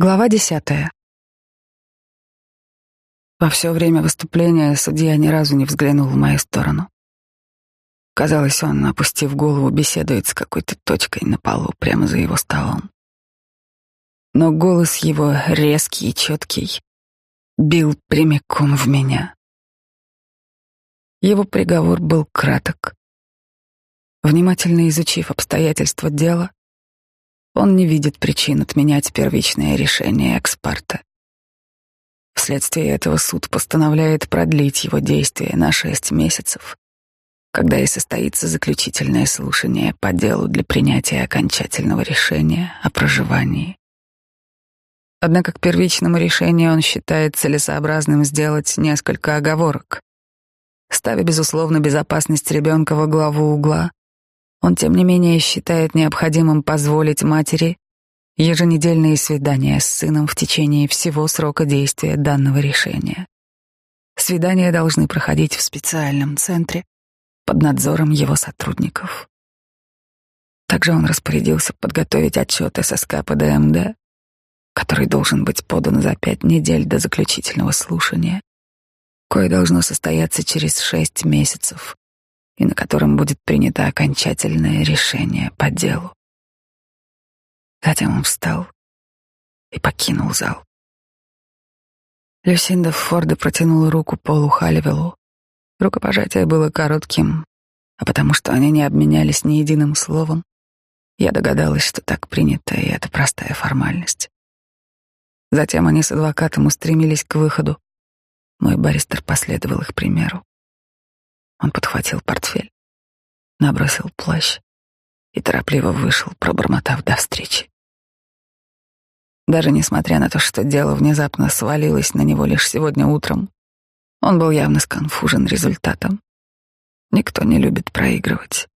Глава десятая. Во все время выступления судья ни разу не взглянул в мою сторону. Казалось, он, опустив голову, беседует с какой-то точкой на полу прямо за его столом. Но голос его, резкий и четкий, бил прямиком в меня. Его приговор был краток. Внимательно изучив обстоятельства дела, он не видит причин отменять первичное решение экспорта. Вследствие этого суд постановляет продлить его действие на шесть месяцев, когда и состоится заключительное слушание по делу для принятия окончательного решения о проживании. Однако к первичному решению он считает целесообразным сделать несколько оговорок. Ставя, безусловно, безопасность ребенка во главу угла, он, тем не менее, считает необходимым позволить матери еженедельные свидания с сыном в течение всего срока действия данного решения. Свидания должны проходить в специальном центре под надзором его сотрудников. Также он распорядился подготовить отчет ССК ПДМД, который должен быть подан за пять недель до заключительного слушания, кое должно состояться через шесть месяцев и на котором будет принято окончательное решение по делу. Затем он встал и покинул зал. Люсинда Форда протянула руку Полу Халивелу. Рукопожатие было коротким, а потому что они не обменялись ни единым словом, я догадалась, что так принято, и это простая формальность. Затем они с адвокатом устремились к выходу. Мой баристер последовал их примеру. Он подхватил портфель, набросил плащ и торопливо вышел, пробормотав до встречи. Даже несмотря на то, что дело внезапно свалилось на него лишь сегодня утром, он был явно сконфужен результатом. Никто не любит проигрывать.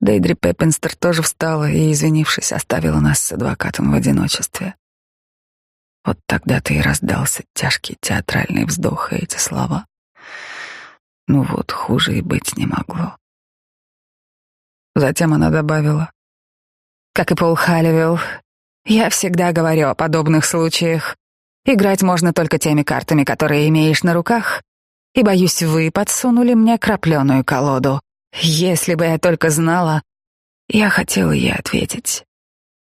Дейдри Пеппинстер тоже встала и, извинившись, оставила нас с адвокатом в одиночестве. Вот тогда-то и раздался тяжкий театральный вздох и эти слова. Ну вот, хуже и быть не могло. Затем она добавила. Как и Пол Халливилл, я всегда говорю о подобных случаях. Играть можно только теми картами, которые имеешь на руках. И, боюсь, вы подсунули мне крапленую колоду. Если бы я только знала... Я хотела ей ответить.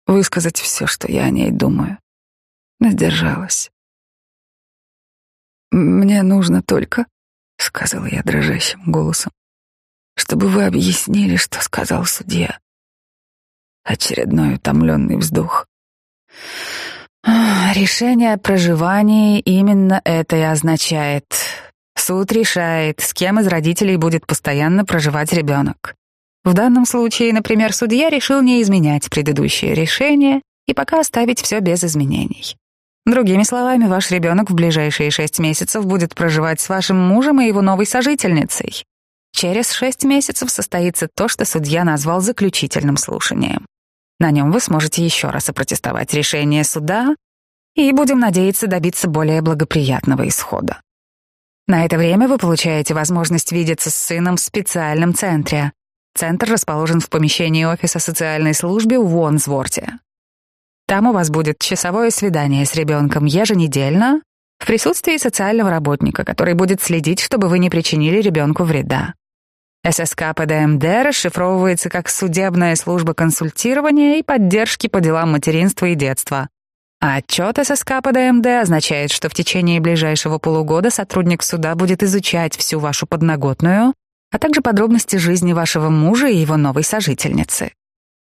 Высказать все, что я о ней думаю. Но сдержалась. Мне нужно только — сказала я дрожащим голосом, — чтобы вы объяснили, что сказал судья. Очередной утомленный вздох. Решение о проживании именно это и означает. Суд решает, с кем из родителей будет постоянно проживать ребенок. В данном случае, например, судья решил не изменять предыдущее решение и пока оставить все без изменений. Другими словами, ваш ребенок в ближайшие шесть месяцев будет проживать с вашим мужем и его новой сожительницей. Через шесть месяцев состоится то, что судья назвал заключительным слушанием. На нем вы сможете еще раз опротестовать решение суда и, будем надеяться, добиться более благоприятного исхода. На это время вы получаете возможность видеться с сыном в специальном центре. Центр расположен в помещении офиса социальной службы в Уонсворте. Там у вас будет часовое свидание с ребенком еженедельно в присутствии социального работника, который будет следить, чтобы вы не причинили ребенку вреда. ССК ПДМД расшифровывается как судебная служба консультирования и поддержки по делам материнства и детства. А отчет ССК ПДМД означает, что в течение ближайшего полугода сотрудник суда будет изучать всю вашу подноготную, а также подробности жизни вашего мужа и его новой сожительницы.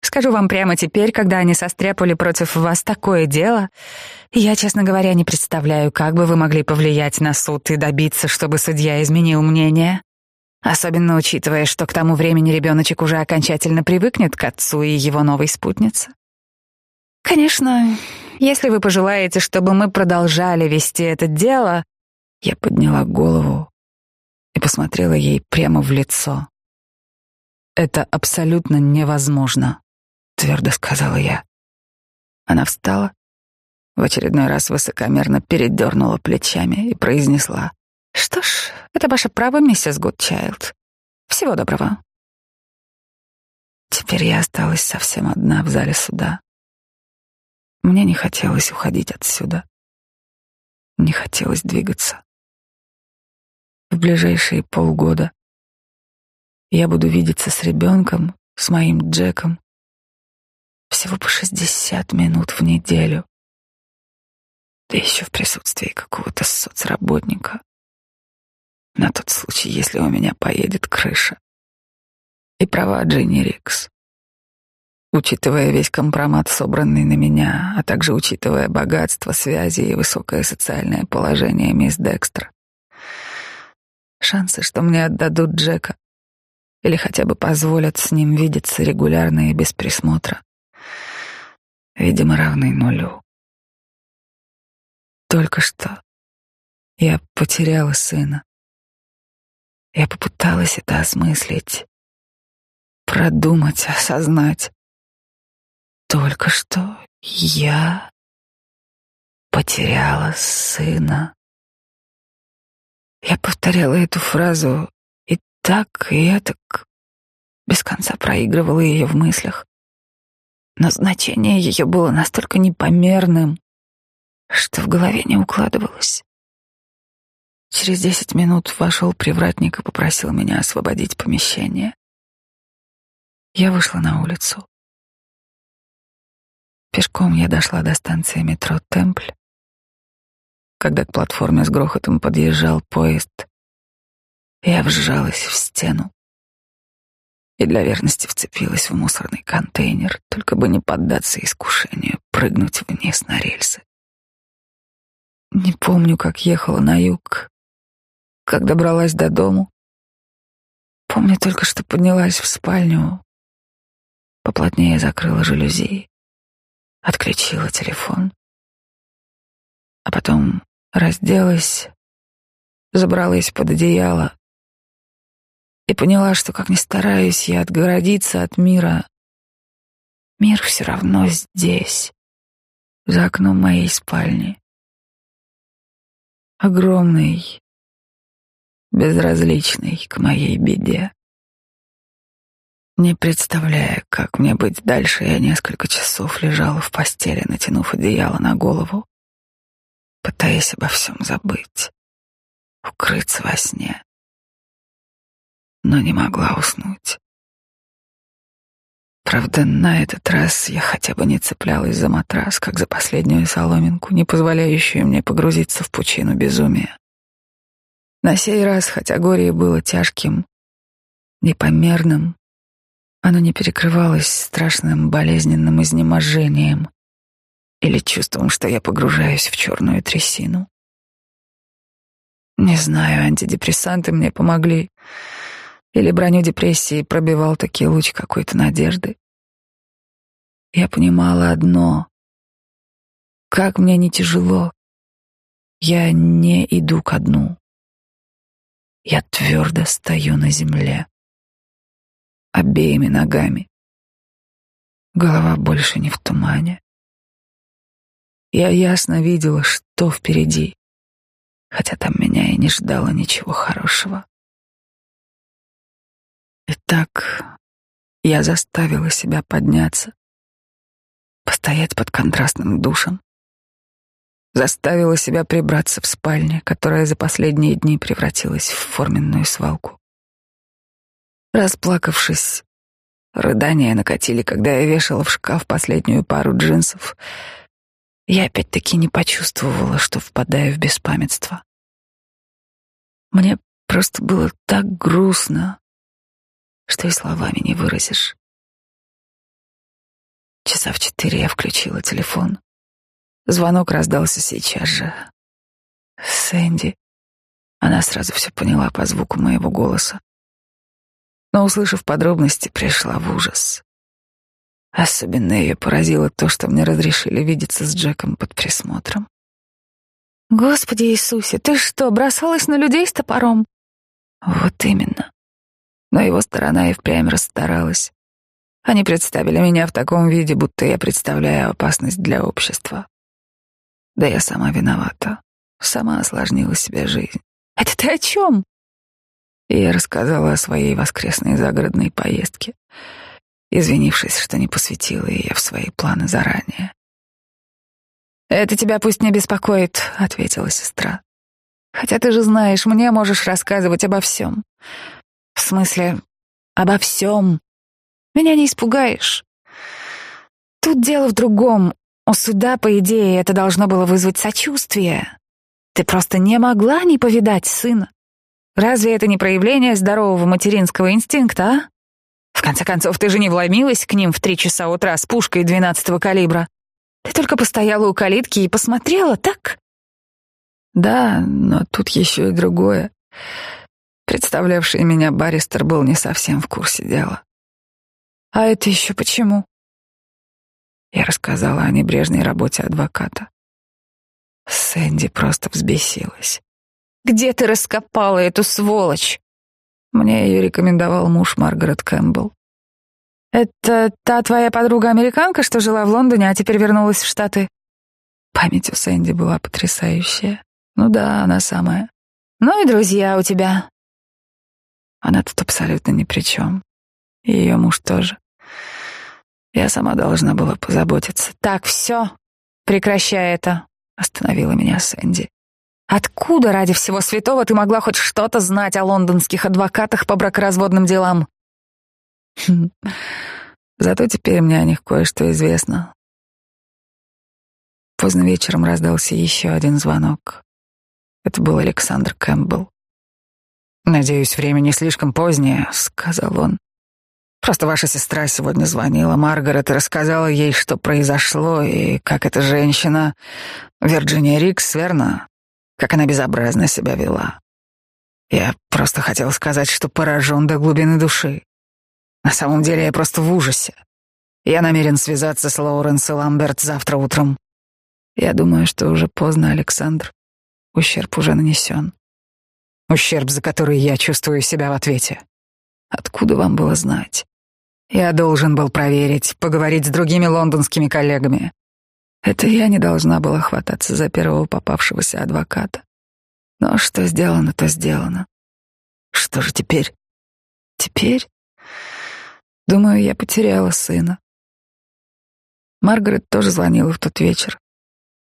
Скажу вам прямо теперь, когда они состряпали против вас такое дело, я, честно говоря, не представляю, как бы вы могли повлиять на суд и добиться, чтобы судья изменил мнение. Особенно учитывая, что к тому времени ребеночек уже окончательно привыкнет к отцу и его новой спутнице. Конечно, если вы пожелаете, чтобы мы продолжали вести это дело, я подняла голову и посмотрела ей прямо в лицо. Это абсолютно невозможно твердо сказала я. Она встала, в очередной раз высокомерно передернула плечами и произнесла. «Что ж, это ваше право, миссис Гудчайлд. Всего доброго». Теперь я осталась совсем одна в зале суда. Мне не хотелось уходить отсюда. Не хотелось двигаться. В ближайшие полгода я буду видеться с ребенком, с моим Джеком, всего по шестьдесят минут в неделю. Да еще в присутствии какого-то соцработника. На тот случай, если у меня поедет крыша. И права Дженни Рикс. Учитывая весь компромат, собранный на меня, а также учитывая богатство, связи и высокое социальное положение мисс Декстер, шансы, что мне отдадут Джека или хотя бы позволят с ним видеться регулярно и без присмотра, видимо, равны нулю. Только что я потеряла сына. Я попыталась это осмыслить, продумать, осознать. Только что я потеряла сына. Я повторяла эту фразу и так, и так, без конца проигрывала ее в мыслях. Но значение ее было настолько непомерным, что в голове не укладывалось. Через десять минут вошел привратник и попросил меня освободить помещение. Я вышла на улицу. Пешком я дошла до станции метро «Темпль». Когда к платформе с грохотом подъезжал поезд, я вжалась в стену и для верности вцепилась в мусорный контейнер, только бы не поддаться искушению прыгнуть вниз на рельсы. Не помню, как ехала на юг, как добралась до дому. Помню только, что поднялась в спальню, поплотнее закрыла жалюзи отключила телефон. А потом разделась, забралась под одеяло и поняла, что как ни стараюсь я отгородиться от мира, мир все равно здесь, за окном моей спальни. Огромный, безразличный к моей беде. Не представляя, как мне быть дальше, я несколько часов лежала в постели, натянув одеяло на голову, пытаясь обо всем забыть, укрыться во сне, но не могла уснуть. Правда, на этот раз я хотя бы не цеплялась за матрас, как за последнюю соломинку, не позволяющую мне погрузиться в пучину безумия. На сей раз, хотя горе было тяжким, непомерным, оно не перекрывалось страшным болезненным изнеможением или чувством, что я погружаюсь в черную трясину. Не знаю, антидепрессанты мне помогли, или броню депрессии пробивал таки луч какой-то надежды. Я понимала одно. Как мне не тяжело, я не иду ко дну. Я твердо стою на земле обеими ногами. Голова больше не в тумане. Я ясно видела, что впереди, хотя там меня и не ждало ничего хорошего. Итак, я заставила себя подняться, постоять под контрастным душем, заставила себя прибраться в спальне, которая за последние дни превратилась в форменную свалку. Расплакавшись, рыдания накатили, когда я вешала в шкаф последнюю пару джинсов. Я опять-таки не почувствовала, что впадаю в беспамятство. Мне просто было так грустно, что и словами не выразишь. Часа в четыре я включила телефон. Звонок раздался сейчас же. Сэнди. Она сразу все поняла по звуку моего голоса но, услышав подробности, пришла в ужас. Особенно ее поразило то, что мне разрешили видеться с Джеком под присмотром. «Господи Иисусе, ты что, бросалась на людей с топором?» «Вот именно. Но его сторона и впрямь расстаралась. Они представили меня в таком виде, будто я представляю опасность для общества. Да я сама виновата. Сама осложнила себе жизнь. Это ты о чем? и я рассказала о своей воскресной загородной поездке, извинившись, что не посвятила ее в свои планы заранее. «Это тебя пусть не беспокоит», — ответила сестра. «Хотя ты же знаешь, мне можешь рассказывать обо всем. Смысле, обо всем. Меня не испугаешь. Тут дело в другом. У суда, по идее, это должно было вызвать сочувствие. Ты просто не могла не повидать сына. Разве это не проявление здорового материнского инстинкта, а? В конце концов, ты же не вломилась к ним в три часа утра с пушкой двенадцатого калибра. Ты только постояла у калитки и посмотрела, так? Да, но тут еще и другое. Представлявший меня баристер был не совсем в курсе дела. А это еще почему? Я рассказала о небрежной работе адвоката. Сэнди просто взбесилась. «Где ты раскопала эту сволочь?» Мне ее рекомендовал муж Маргарет Кэмпбелл. «Это та твоя подруга-американка, что жила в Лондоне, а теперь вернулась в Штаты?» Память у Сэнди была потрясающая. Ну да, она самая. «Ну и друзья у тебя». Она тут абсолютно ни при чем. И ее муж тоже. Я сама должна была позаботиться. «Так, все, прекращай это», — остановила меня Сэнди. «Откуда ради всего святого ты могла хоть что-то знать о лондонских адвокатах по бракоразводным делам?» Зато теперь мне о них кое-что известно. Поздно вечером раздался еще один звонок. Это был Александр Кэмпбелл. «Надеюсь, время не слишком позднее», — сказал он. Просто ваша сестра сегодня звонила Маргарет и рассказала ей, что произошло, и как эта женщина, Вирджиния Рикс, верно? Как она безобразно себя вела. Я просто хотел сказать, что поражен до глубины души. На самом деле я просто в ужасе. Я намерен связаться с Лоуренс и Ламберт завтра утром. Я думаю, что уже поздно, Александр. Ущерб уже нанесен. Ущерб, за который я чувствую себя в ответе. Откуда вам было знать? Я должен был проверить, поговорить с другими лондонскими коллегами. Это я не должна была хвататься за первого попавшегося адвоката. Но что сделано, то сделано. Что же теперь? Теперь? Думаю, я потеряла сына. Маргарет тоже звонила в тот вечер.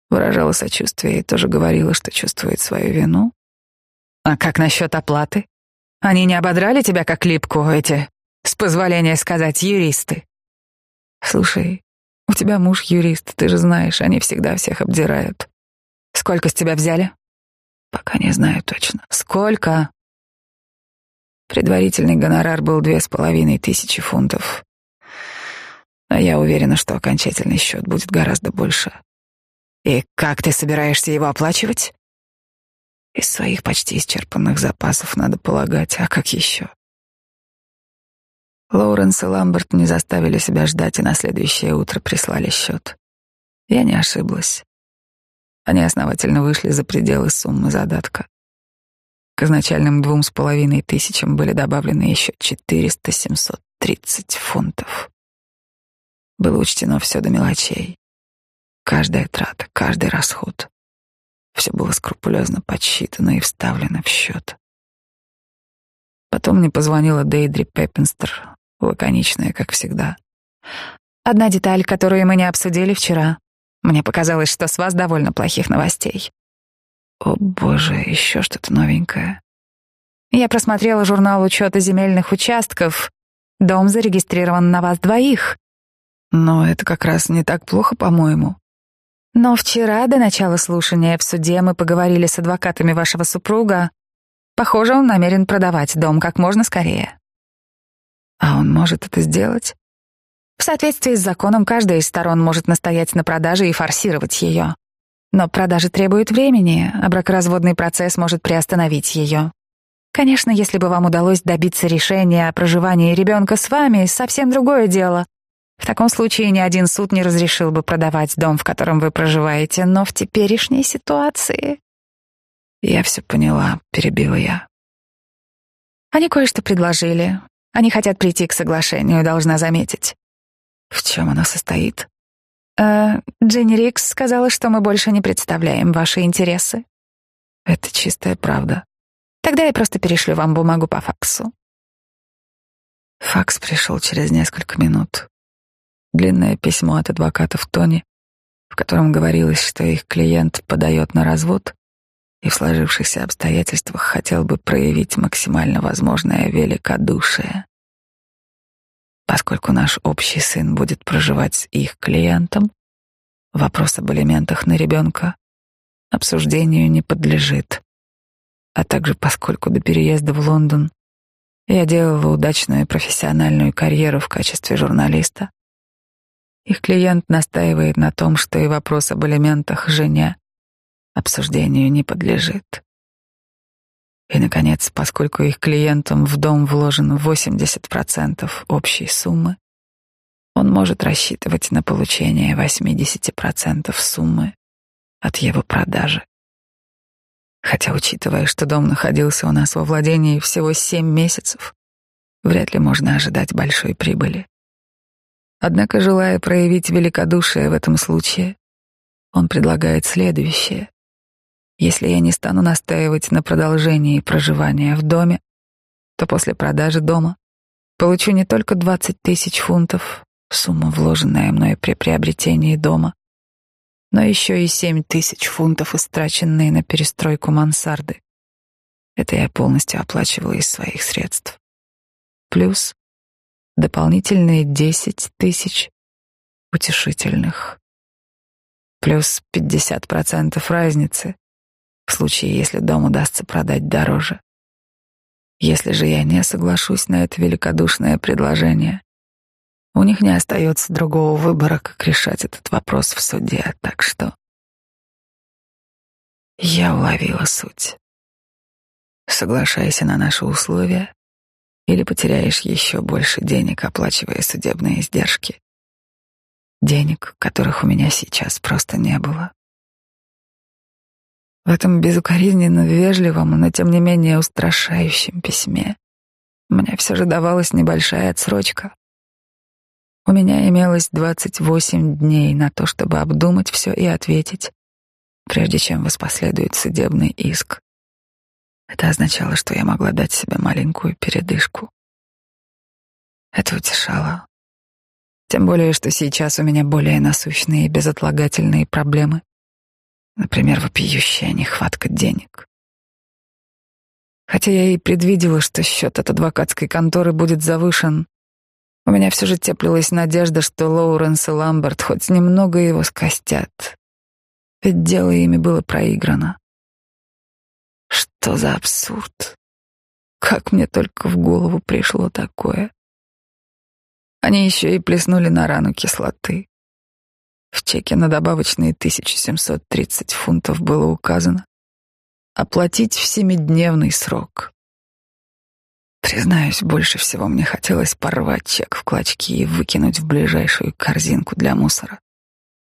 Выражала сочувствие и тоже говорила, что чувствует свою вину. А как насчет оплаты? Они не ободрали тебя как липку, эти с позволения сказать, юристы. Слушай, у тебя муж юрист, ты же знаешь, они всегда всех обдирают. Сколько с тебя взяли? Пока не знаю точно. Сколько? Предварительный гонорар был две с половиной тысячи фунтов. А я уверена, что окончательный счет будет гораздо больше. И как ты собираешься его оплачивать? Из своих почти исчерпанных запасов, надо полагать, а как еще? Лоуренс и Ламберт не заставили себя ждать и на следующее утро прислали счет. Я не ошиблась. Они основательно вышли за пределы суммы задатка. К изначальным двум с половиной тысячам были добавлены еще четыреста семьсот тридцать фунтов. Было учтено все до мелочей. Каждая трата, каждый расход. Все было скрупулезно подсчитано и вставлено в счет. Потом мне позвонила Дейдри Пеппинстер, лаконичная, как всегда. Одна деталь, которую мы не обсудили вчера. Мне показалось, что с вас довольно плохих новостей. О, боже, еще что-то новенькое. Я просмотрела журнал учета земельных участков. Дом зарегистрирован на вас двоих. Но это как раз не так плохо, по-моему. Но вчера, до начала слушания в суде, мы поговорили с адвокатами вашего супруга. Похоже, он намерен продавать дом как можно скорее. А он может это сделать? В соответствии с законом, каждая из сторон может настоять на продаже и форсировать ее. Но продажа требует времени, а бракоразводный процесс может приостановить ее. Конечно, если бы вам удалось добиться решения о проживании ребенка с вами, совсем другое дело. В таком случае ни один суд не разрешил бы продавать дом, в котором вы проживаете, но в теперешней ситуации... Я все поняла, перебила я. Они кое-что предложили. Они хотят прийти к соглашению, должна заметить. В чем оно состоит? Э, Дженни Рикс сказала, что мы больше не представляем ваши интересы. Это чистая правда. Тогда я просто перешлю вам бумагу по факсу. Факс пришел через несколько минут. Длинное письмо от адвоката в Тони, в котором говорилось, что их клиент подает на развод и в сложившихся обстоятельствах хотел бы проявить максимально возможное великодушие. Поскольку наш общий сын будет проживать с их клиентом, вопрос об элементах на ребенка обсуждению не подлежит. А также поскольку до переезда в Лондон я делала удачную профессиональную карьеру в качестве журналиста, их клиент настаивает на том, что и вопрос об элементах жене обсуждению не подлежит. И, наконец, поскольку их клиентам в дом вложено 80% общей суммы, он может рассчитывать на получение 80% суммы от его продажи. Хотя, учитывая, что дом находился у нас во владении всего семь месяцев, вряд ли можно ожидать большой прибыли. Однако, желая проявить великодушие в этом случае, он предлагает следующее. Если я не стану настаивать на продолжении проживания в доме, то после продажи дома получу не только 20 тысяч фунтов, сумма, вложенная мной при приобретении дома, но еще и 7 тысяч фунтов, истраченные на перестройку мансарды. Это я полностью оплачивала из своих средств. Плюс дополнительные 10 тысяч утешительных. Плюс 50% разницы, в случае, если дом удастся продать дороже. Если же я не соглашусь на это великодушное предложение, у них не остается другого выбора, как решать этот вопрос в суде, так что я уловила суть. Соглашайся на наши условия, или потеряешь еще больше денег, оплачивая судебные издержки. Денег, которых у меня сейчас просто не было. В этом безукоризненно вежливом, но тем не менее устрашающем письме мне все же давалась небольшая отсрочка. У меня имелось 28 дней на то, чтобы обдумать все и ответить, прежде чем воспоследует судебный иск. Это означало, что я могла дать себе маленькую передышку. Это утешало. Тем более, что сейчас у меня более насущные и безотлагательные проблемы. Например, вопиющая нехватка денег. Хотя я и предвидела, что счет от адвокатской конторы будет завышен, у меня все же теплилась надежда, что Лоуренс и Ламберт хоть немного его скостят. Ведь дело ими было проиграно. Что за абсурд? Как мне только в голову пришло такое. Они еще и плеснули на рану кислоты. В чеке на добавочные 1730 фунтов было указано оплатить в семидневный срок. Признаюсь, больше всего мне хотелось порвать чек в клочки и выкинуть в ближайшую корзинку для мусора.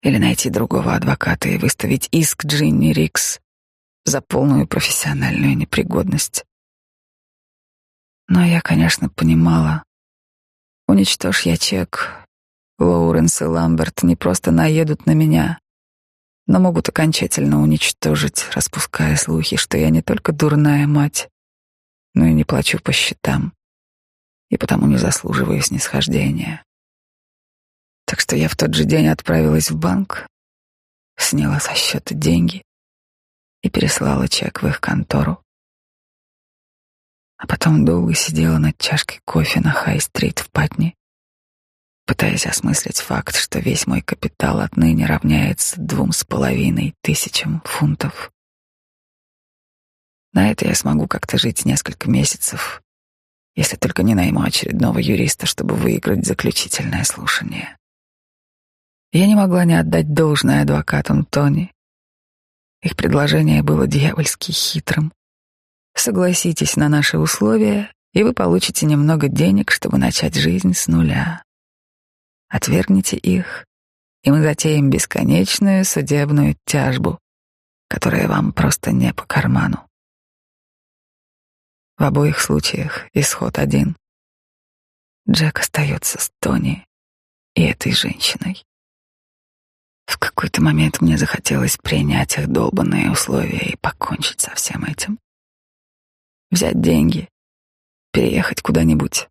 Или найти другого адвоката и выставить иск Джинни Рикс за полную профессиональную непригодность. Но я, конечно, понимала, уничтожь я чек, Лоуренс и Ламберт не просто наедут на меня, но могут окончательно уничтожить, распуская слухи, что я не только дурная мать, но и не плачу по счетам, и потому не заслуживаю снисхождения. Так что я в тот же день отправилась в банк, сняла со счета деньги и переслала чек в их контору. А потом долго сидела над чашкой кофе на Хай-стрит в Патни, пытаясь осмыслить факт, что весь мой капитал отныне равняется двум с половиной тысячам фунтов. На это я смогу как-то жить несколько месяцев, если только не найму очередного юриста, чтобы выиграть заключительное слушание. Я не могла не отдать должное адвокатам Тони. Их предложение было дьявольски хитрым. Согласитесь на наши условия, и вы получите немного денег, чтобы начать жизнь с нуля. Отвергните их, и мы затеем бесконечную судебную тяжбу, которая вам просто не по карману. В обоих случаях исход один. Джек остается с Тони и этой женщиной. В какой-то момент мне захотелось принять их долбанные условия и покончить со всем этим. Взять деньги, переехать куда-нибудь,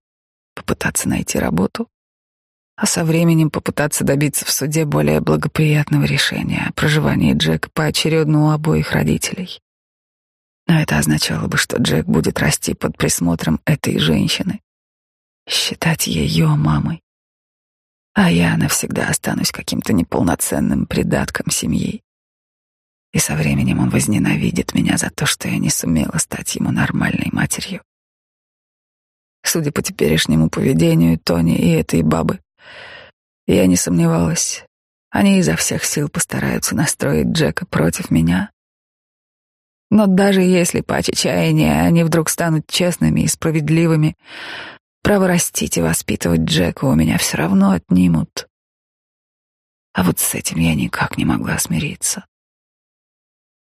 попытаться найти работу, а со временем попытаться добиться в суде более благоприятного решения о проживании Джека поочередно у обоих родителей. Но это означало бы, что Джек будет расти под присмотром этой женщины, считать ее мамой. А я навсегда останусь каким-то неполноценным придатком семьи. И со временем он возненавидит меня за то, что я не сумела стать ему нормальной матерью. Судя по теперешнему поведению Тони и этой бабы, я не сомневалась, они изо всех сил постараются настроить Джека против меня. Но даже если по отчаянию они вдруг станут честными и справедливыми, право растить и воспитывать Джека у меня все равно отнимут. А вот с этим я никак не могла смириться.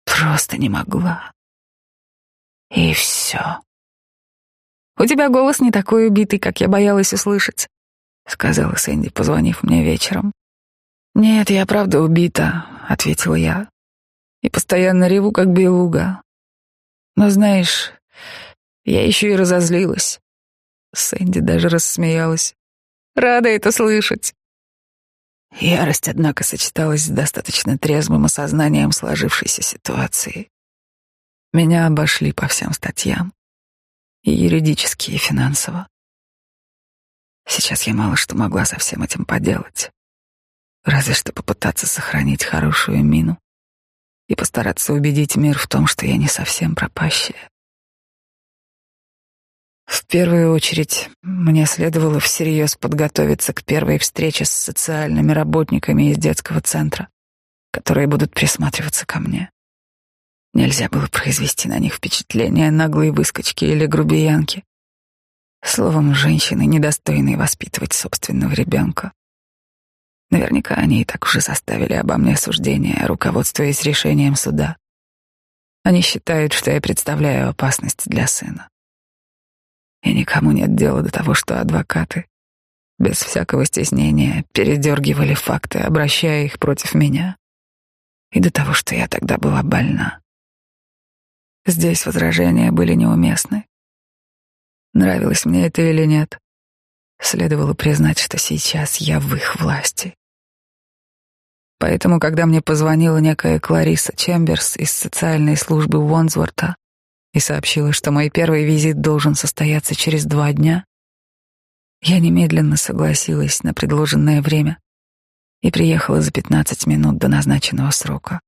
Просто не могла. И все. «У тебя голос не такой убитый, как я боялась услышать», — сказала Сэнди, позвонив мне вечером. «Нет, я правда убита», — ответила я. «И постоянно реву, как белуга. Но знаешь, я еще и разозлилась». Сэнди даже рассмеялась. «Рада это слышать». Ярость, однако, сочеталась с достаточно трезвым осознанием сложившейся ситуации. Меня обошли по всем статьям и юридически, и финансово. Сейчас я мало что могла со всем этим поделать. Разве что попытаться сохранить хорошую мину и постараться убедить мир в том, что я не совсем пропащая. В первую очередь, мне следовало всерьез подготовиться к первой встрече с социальными работниками из детского центра, которые будут присматриваться ко мне. Нельзя было произвести на них впечатление наглой выскочки или грубиянки. Словом, женщины, недостойные воспитывать собственного ребенка. Наверняка они и так уже составили обо мне суждение, руководствуясь решением суда. Они считают, что я представляю опасность для сына. И никому нет дела до того, что адвокаты без всякого стеснения передергивали факты, обращая их против меня, и до того, что я тогда была больна. Здесь возражения были неуместны. Нравилось мне это или нет, следовало признать, что сейчас я в их власти. Поэтому, когда мне позвонила некая Клариса Чемберс из социальной службы Уонсворта и сообщила, что мой первый визит должен состояться через два дня, я немедленно согласилась на предложенное время и приехала за 15 минут до назначенного срока.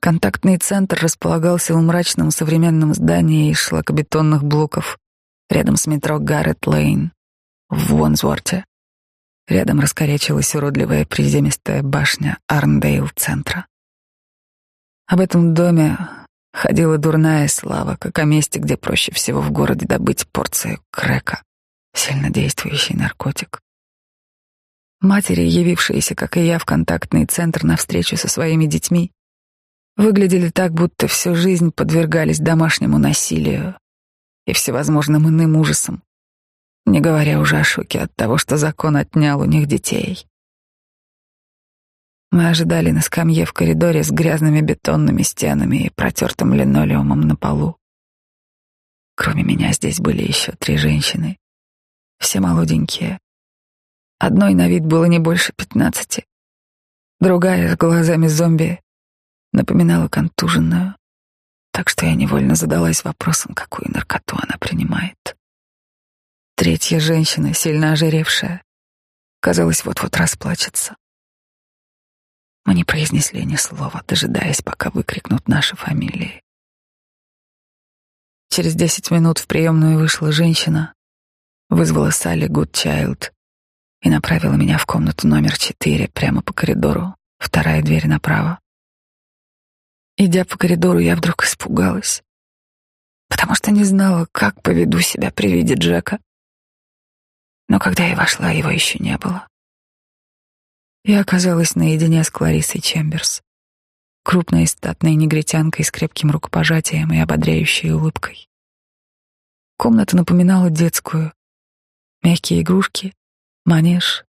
Контактный центр располагался в мрачном современном здании из шлакобетонных блоков рядом с метро Гаррет-Лейн в Вонсворте. Рядом раскорячилась уродливая приземистая башня Арндейл-центра. Об этом доме ходила дурная слава, как о месте, где проще всего в городе добыть порцию крека, сильнодействующий наркотик. Матери, явившиеся, как и я, в контактный центр на встречу со своими детьми, выглядели так, будто всю жизнь подвергались домашнему насилию и всевозможным иным ужасам, не говоря уже о шоке от того, что закон отнял у них детей. Мы ожидали на скамье в коридоре с грязными бетонными стенами и протертым линолеумом на полу. Кроме меня здесь были еще три женщины, все молоденькие. Одной на вид было не больше пятнадцати, другая с глазами зомби напоминала контуженную, так что я невольно задалась вопросом, какую наркоту она принимает. Третья женщина, сильно ожиревшая, казалось, вот-вот расплачется. Мы не произнесли ни слова, дожидаясь, пока выкрикнут наши фамилии. Через десять минут в приемную вышла женщина, вызвала Салли Гудчайлд и направила меня в комнату номер четыре прямо по коридору, вторая дверь направо. Идя по коридору, я вдруг испугалась, потому что не знала, как поведу себя при виде Джека. Но когда я вошла, его еще не было. Я оказалась наедине с Кларисой Чемберс, крупной статной негритянкой с крепким рукопожатием и ободряющей улыбкой. Комната напоминала детскую. Мягкие игрушки, манеж,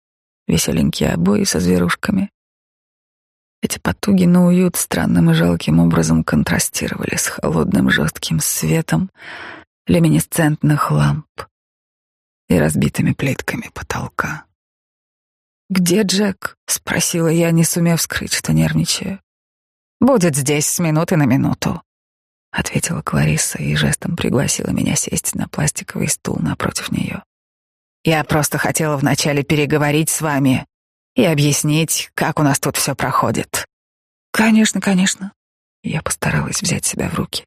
веселенькие обои со зверушками. Эти потуги на уют странным и жалким образом контрастировали с холодным жестким светом люминесцентных ламп и разбитыми плитками потолка. «Где Джек?» — спросила я, не сумев скрыть, что нервничаю. «Будет здесь с минуты на минуту», — ответила Клариса и жестом пригласила меня сесть на пластиковый стул напротив нее. «Я просто хотела вначале переговорить с вами и объяснить, как у нас тут все проходит». «Конечно, конечно». Я постаралась взять себя в руки.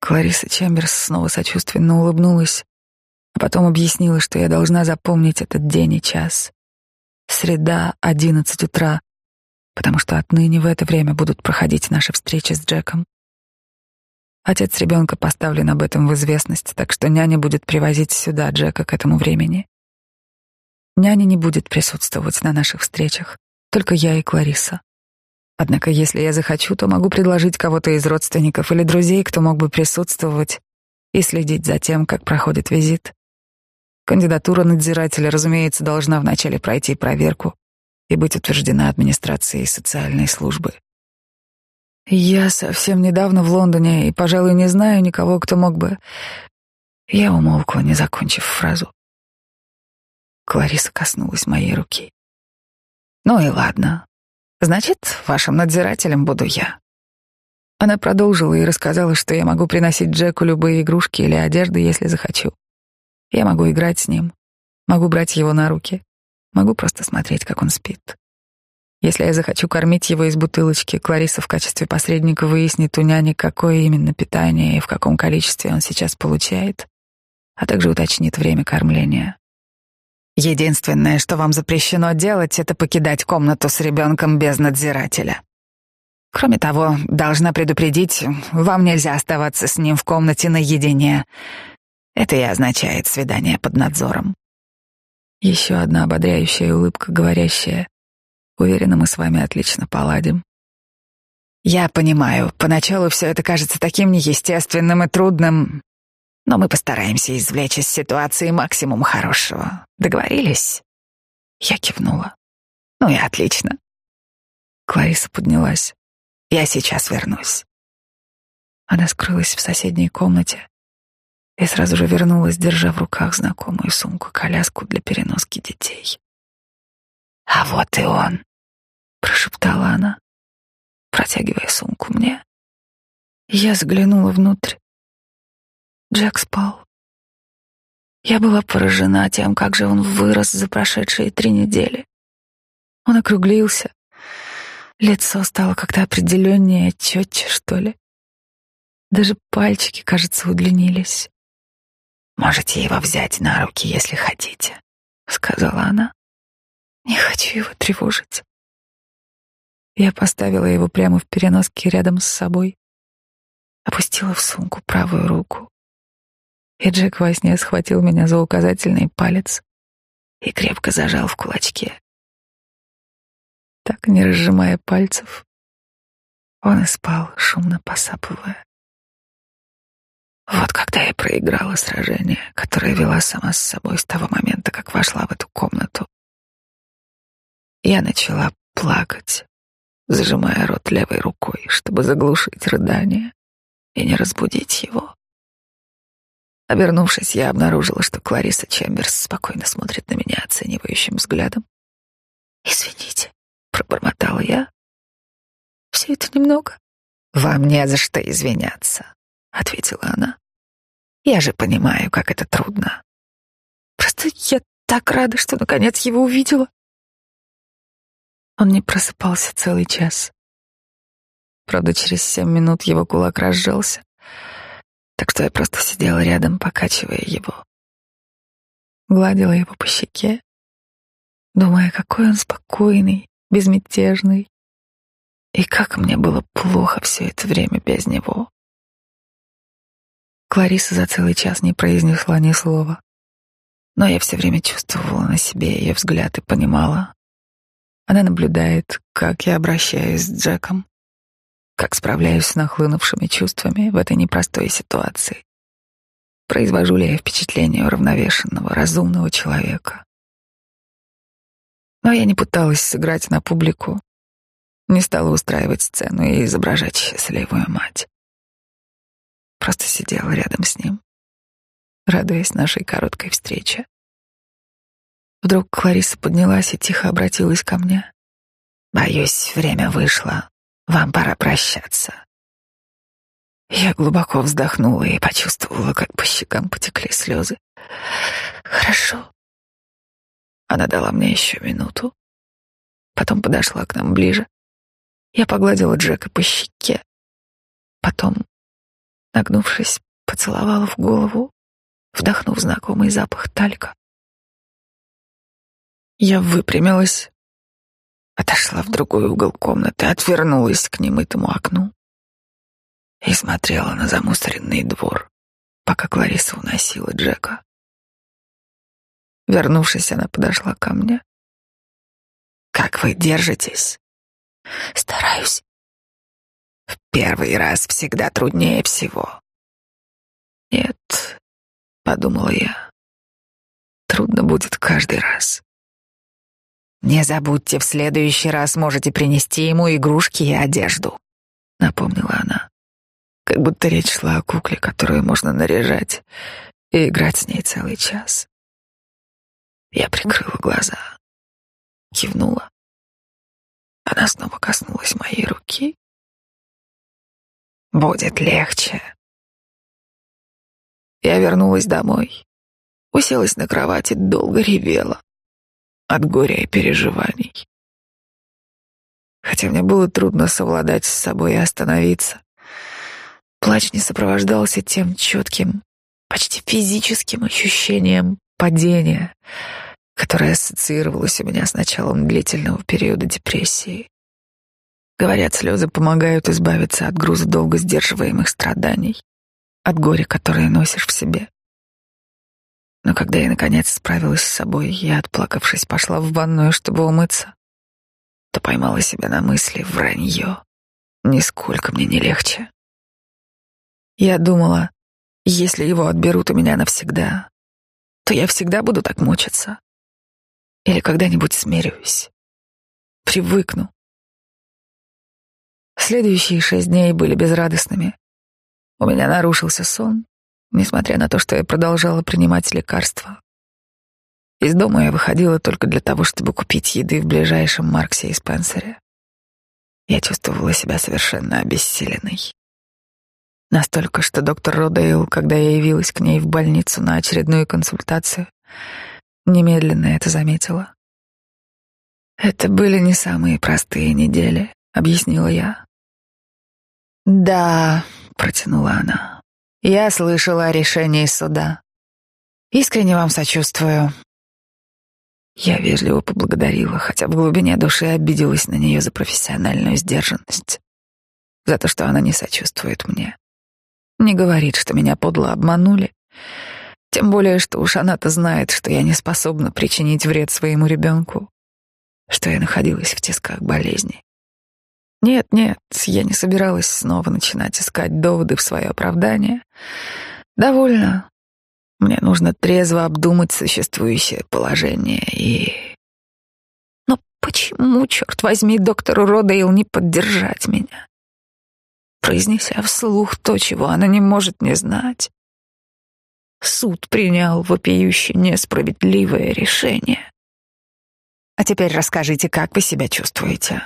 Клариса Чемберс снова сочувственно улыбнулась, а потом объяснила, что я должна запомнить этот день и час. Среда, одиннадцать утра, потому что отныне в это время будут проходить наши встречи с Джеком. Отец ребенка поставлен об этом в известность, так что няня будет привозить сюда Джека к этому времени. Няня не будет присутствовать на наших встречах, только я и Клариса. Однако, если я захочу, то могу предложить кого-то из родственников или друзей, кто мог бы присутствовать и следить за тем, как проходит визит. Кандидатура надзирателя, разумеется, должна вначале пройти проверку и быть утверждена администрацией социальной службы. Я совсем недавно в Лондоне и, пожалуй, не знаю никого, кто мог бы... Я умолкла, не закончив фразу. Клариса коснулась моей руки. «Ну и ладно. Значит, вашим надзирателем буду я». Она продолжила и рассказала, что я могу приносить Джеку любые игрушки или одежду, если захочу. Я могу играть с ним, могу брать его на руки, могу просто смотреть, как он спит. Если я захочу кормить его из бутылочки, Клариса в качестве посредника выяснит у няни, какое именно питание и в каком количестве он сейчас получает, а также уточнит время кормления. Единственное, что вам запрещено делать, это покидать комнату с ребенком без надзирателя. Кроме того, должна предупредить, вам нельзя оставаться с ним в комнате наедине. Это и означает свидание под надзором. Еще одна ободряющая улыбка, говорящая, уверена, мы с вами отлично поладим. Я понимаю, поначалу все это кажется таким неестественным и трудным, но мы постараемся извлечь из ситуации максимум хорошего. Договорились? Я кивнула. Ну и отлично. Клариса поднялась. Я сейчас вернусь. Она скрылась в соседней комнате и сразу же вернулась, держа в руках знакомую сумку-коляску для переноски детей. «А вот и он», — прошептала она, протягивая сумку мне. Я заглянула внутрь. Джек спал. Я была поражена тем, как же он вырос за прошедшие три недели. Он округлился. Лицо стало как-то определеннее, четче, что ли. Даже пальчики, кажется, удлинились. «Можете его взять на руки, если хотите», — сказала она. «Не хочу его тревожить». Я поставила его прямо в переноске рядом с собой, опустила в сумку правую руку. И Джек во сне схватил меня за указательный палец и крепко зажал в кулачке. Так, не разжимая пальцев, он спал, шумно посапывая. Вот когда я проиграла сражение, которое вела сама с собой с того момента, как вошла в эту комнату. Я начала плакать, зажимая рот левой рукой, чтобы заглушить рыдание и не разбудить его. Обернувшись, я обнаружила, что Клариса Чемберс спокойно смотрит на меня оценивающим взглядом. «Извините», — пробормотала я. «Все это немного». «Вам не за что извиняться», — ответила она. «Я же понимаю, как это трудно». «Просто я так рада, что наконец его увидела». Он не просыпался целый час. Правда, через семь минут его кулак разжался, так что я просто сидела рядом, покачивая его. Гладила его по щеке, думая, какой он спокойный, безмятежный. И как мне было плохо все это время без него. Клариса за целый час не произнесла ни слова. Но я все время чувствовала на себе ее взгляд и понимала. Она наблюдает, как я обращаюсь с Джеком как справляюсь с нахлынувшими чувствами в этой непростой ситуации. Произвожу ли я впечатление уравновешенного, разумного человека? Но я не пыталась сыграть на публику, не стала устраивать сцену и изображать счастливую мать. Просто сидела рядом с ним, радуясь нашей короткой встрече. Вдруг Клариса поднялась и тихо обратилась ко мне. «Боюсь, время вышло. Вам пора прощаться». Я глубоко вздохнула и почувствовала, как по щекам потекли слезы. «Хорошо». Она дала мне еще минуту. Потом подошла к нам ближе. Я погладила Джека по щеке. Потом, нагнувшись, поцеловала в голову, вдохнув знакомый запах талька. Я выпрямилась, отошла в другой угол комнаты, отвернулась к немытому окну и смотрела на замусоренный двор, пока Клариса уносила Джека. Вернувшись, она подошла ко мне. «Как вы держитесь?» «Стараюсь». «В первый раз всегда труднее всего». «Нет», — подумала я, — «трудно будет каждый раз». «Не забудьте, в следующий раз можете принести ему игрушки и одежду», — напомнила она. Как будто речь шла о кукле, которую можно наряжать и играть с ней целый час. Я прикрыла глаза, кивнула. Она снова коснулась моей руки. «Будет легче». Я вернулась домой, уселась на кровати, долго ревела от горя и переживаний. Хотя мне было трудно совладать с собой и остановиться. Плач не сопровождался тем четким, почти физическим ощущением падения, которое ассоциировалось у меня с началом длительного периода депрессии. Говорят, слезы помогают избавиться от груза долго сдерживаемых страданий, от горя, которое носишь в себе. Но когда я, наконец, справилась с собой, я, отплакавшись, пошла в ванную, чтобы умыться, то поймала себя на мысли вранье. Нисколько мне не легче. Я думала, если его отберут у меня навсегда, то я всегда буду так мучиться. Или когда-нибудь смирюсь. Привыкну. Следующие шесть дней были безрадостными. У меня нарушился сон, несмотря на то, что я продолжала принимать лекарства. Из дома я выходила только для того, чтобы купить еды в ближайшем Марксе и Спенсере. Я чувствовала себя совершенно обессиленной. Настолько, что доктор Родейл, когда я явилась к ней в больницу на очередную консультацию, немедленно это заметила. «Это были не самые простые недели», — объяснила я. «Да», — протянула она, я слышала о решении суда. Искренне вам сочувствую. Я вежливо поблагодарила, хотя в глубине души обиделась на нее за профессиональную сдержанность, за то, что она не сочувствует мне. Не говорит, что меня подло обманули, тем более, что уж она-то знает, что я не способна причинить вред своему ребенку, что я находилась в тисках болезни. Нет, нет, я не собиралась снова начинать искать доводы в свое оправдание. Довольно. Мне нужно трезво обдумать существующее положение и... Но почему, черт возьми, доктору Родейл не поддержать меня? Произнеся вслух то, чего она не может не знать. Суд принял вопиюще несправедливое решение. А теперь расскажите, как вы себя чувствуете?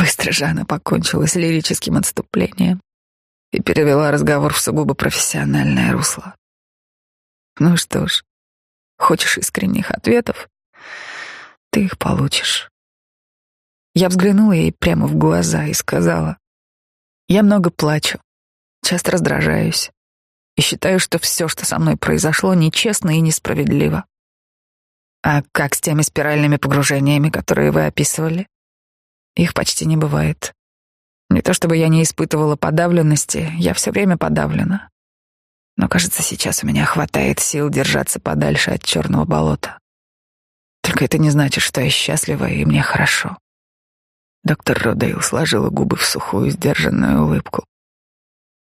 Быстро же она покончила с лирическим отступлением и перевела разговор в сугубо профессиональное русло. Ну что ж, хочешь искренних ответов? Ты их получишь. Я взглянула ей прямо в глаза и сказала, я много плачу, часто раздражаюсь и считаю, что все, что со мной произошло, нечестно и несправедливо. А как с теми спиральными погружениями, которые вы описывали? Их почти не бывает. Не то чтобы я не испытывала подавленности, я все время подавлена. Но, кажется, сейчас у меня хватает сил держаться подальше от черного болота. Только это не значит, что я счастлива и мне хорошо. Доктор Родейл сложила губы в сухую, сдержанную улыбку.